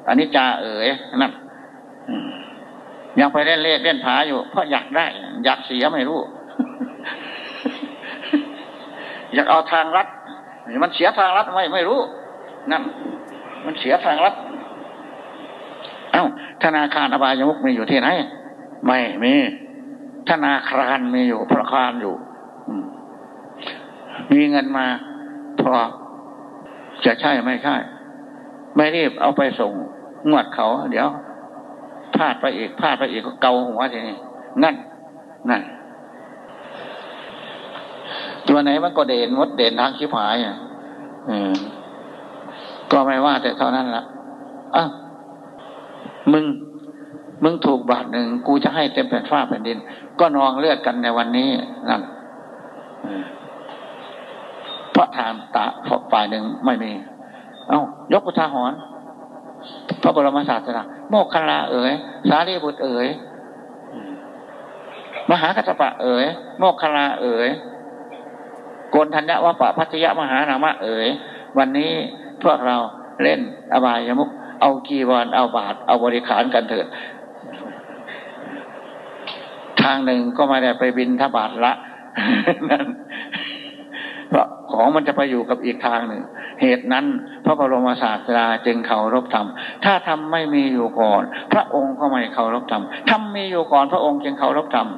อันนี้จาเอ๋ยนั่นยังไปเล่นเลขเล่นผาอยู่ เพราะอยากได้ อยากเสียไม่รู้ อยากเอาทางรัดมันเสียทางรัดไม่ไม่รู้นั่นมันเสียทางรัดเอ้าธนาคารอบายมุกมีอยู่ที่ไหน ไม่มี ธนาคารมีอยู่พระคารอยู่มีเงินมาพอจะใช่ไม่ใช่ ไม่รีบเอาไปส่งงวดเขา เดี๋ยวพลาดไปอีกพลาดไปอีกก็เกาหัวทีนี้นั่นนั่นตัวไหนมันก็เด่นมดเด่นทางชิบหายอะก็ไม่ว่าแต่เท่านั้นละอะมึง มึงถูกบาทหนึ่งกูจะให้เต็มแผ่นฟ้าแผ่นดิน ก็นองเลือดกันในวันนี้นั่นเพราะทางตาฝ่ายหนึ่งไม่มี เอา้ายกพุทาหอนพระบรมศาสดาโมกขลาเอ๋ยสารีบุตรเอ๋ยมหากัตปะเอ๋ยโมกขลาเอ๋ยโกนธัญญวะปะพัทยมหานามะเอ๋ยวันนี้พวกเราเล่นอบายมุกเอากีวรเอาบาท เอาบริขารกันเถิด ทางหนึ่งก็ไม่ได้ไปบินทบาทละนั่นเพราะของมันจะไปอยู่กับอีกทางหนึ่ง เหตุนั้น พระบรมศาสดาจึงเคารพธรรม ถ้าธรรมไม่มีอยู่ก่อน พระองค์ก็ไม่เคารพธรรม ธรรมมีอยู่ก่อน พระองค์จึงเคารพธรรม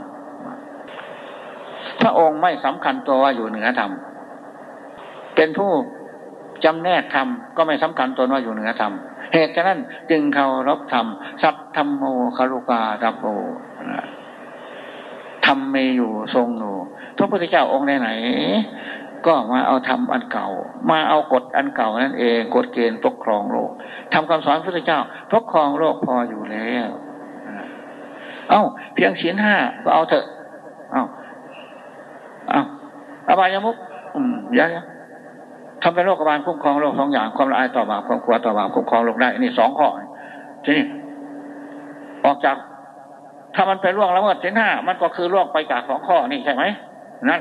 พระองค์ไม่สำคัญตัวว่าอยู่เหนือธรรม เป็นผู้จำแนกธรรมก็ไม่สำคัญตนว่าอยู่เหนือธรรม เหตุฉะนั้นจึงเคารพธรรม สัพธรรมโมคารุกาตัโปธร รมมีอยู่ทรงอยู่พระพุทธเจ้าองค์ไหนก็มาเอาทำอันเก่า มาเอากฎอันเก่านั่นเองกฎเกณฑ์ปกครองโลกทำคำสอนพระพุทธเจ้าปกครองโลกพออยู่แล้วเอ้าเพียงศีลห้าก็เอาเถอะ เอ้าเอ้าอบายมุกอืมยะทำเป็นโรคบาลคุ้มครองโลกสองอย่างความละอายต่อบาปความกลัวต่อบาปคุ้มครองโลกได้นี่สองข้อทีนี้ออกจาก ถ้ามันไปล่วงละเมิดศีลห้ามันก็คือล่วงไปจากสองข้อนี่ใช่ไหมนั่น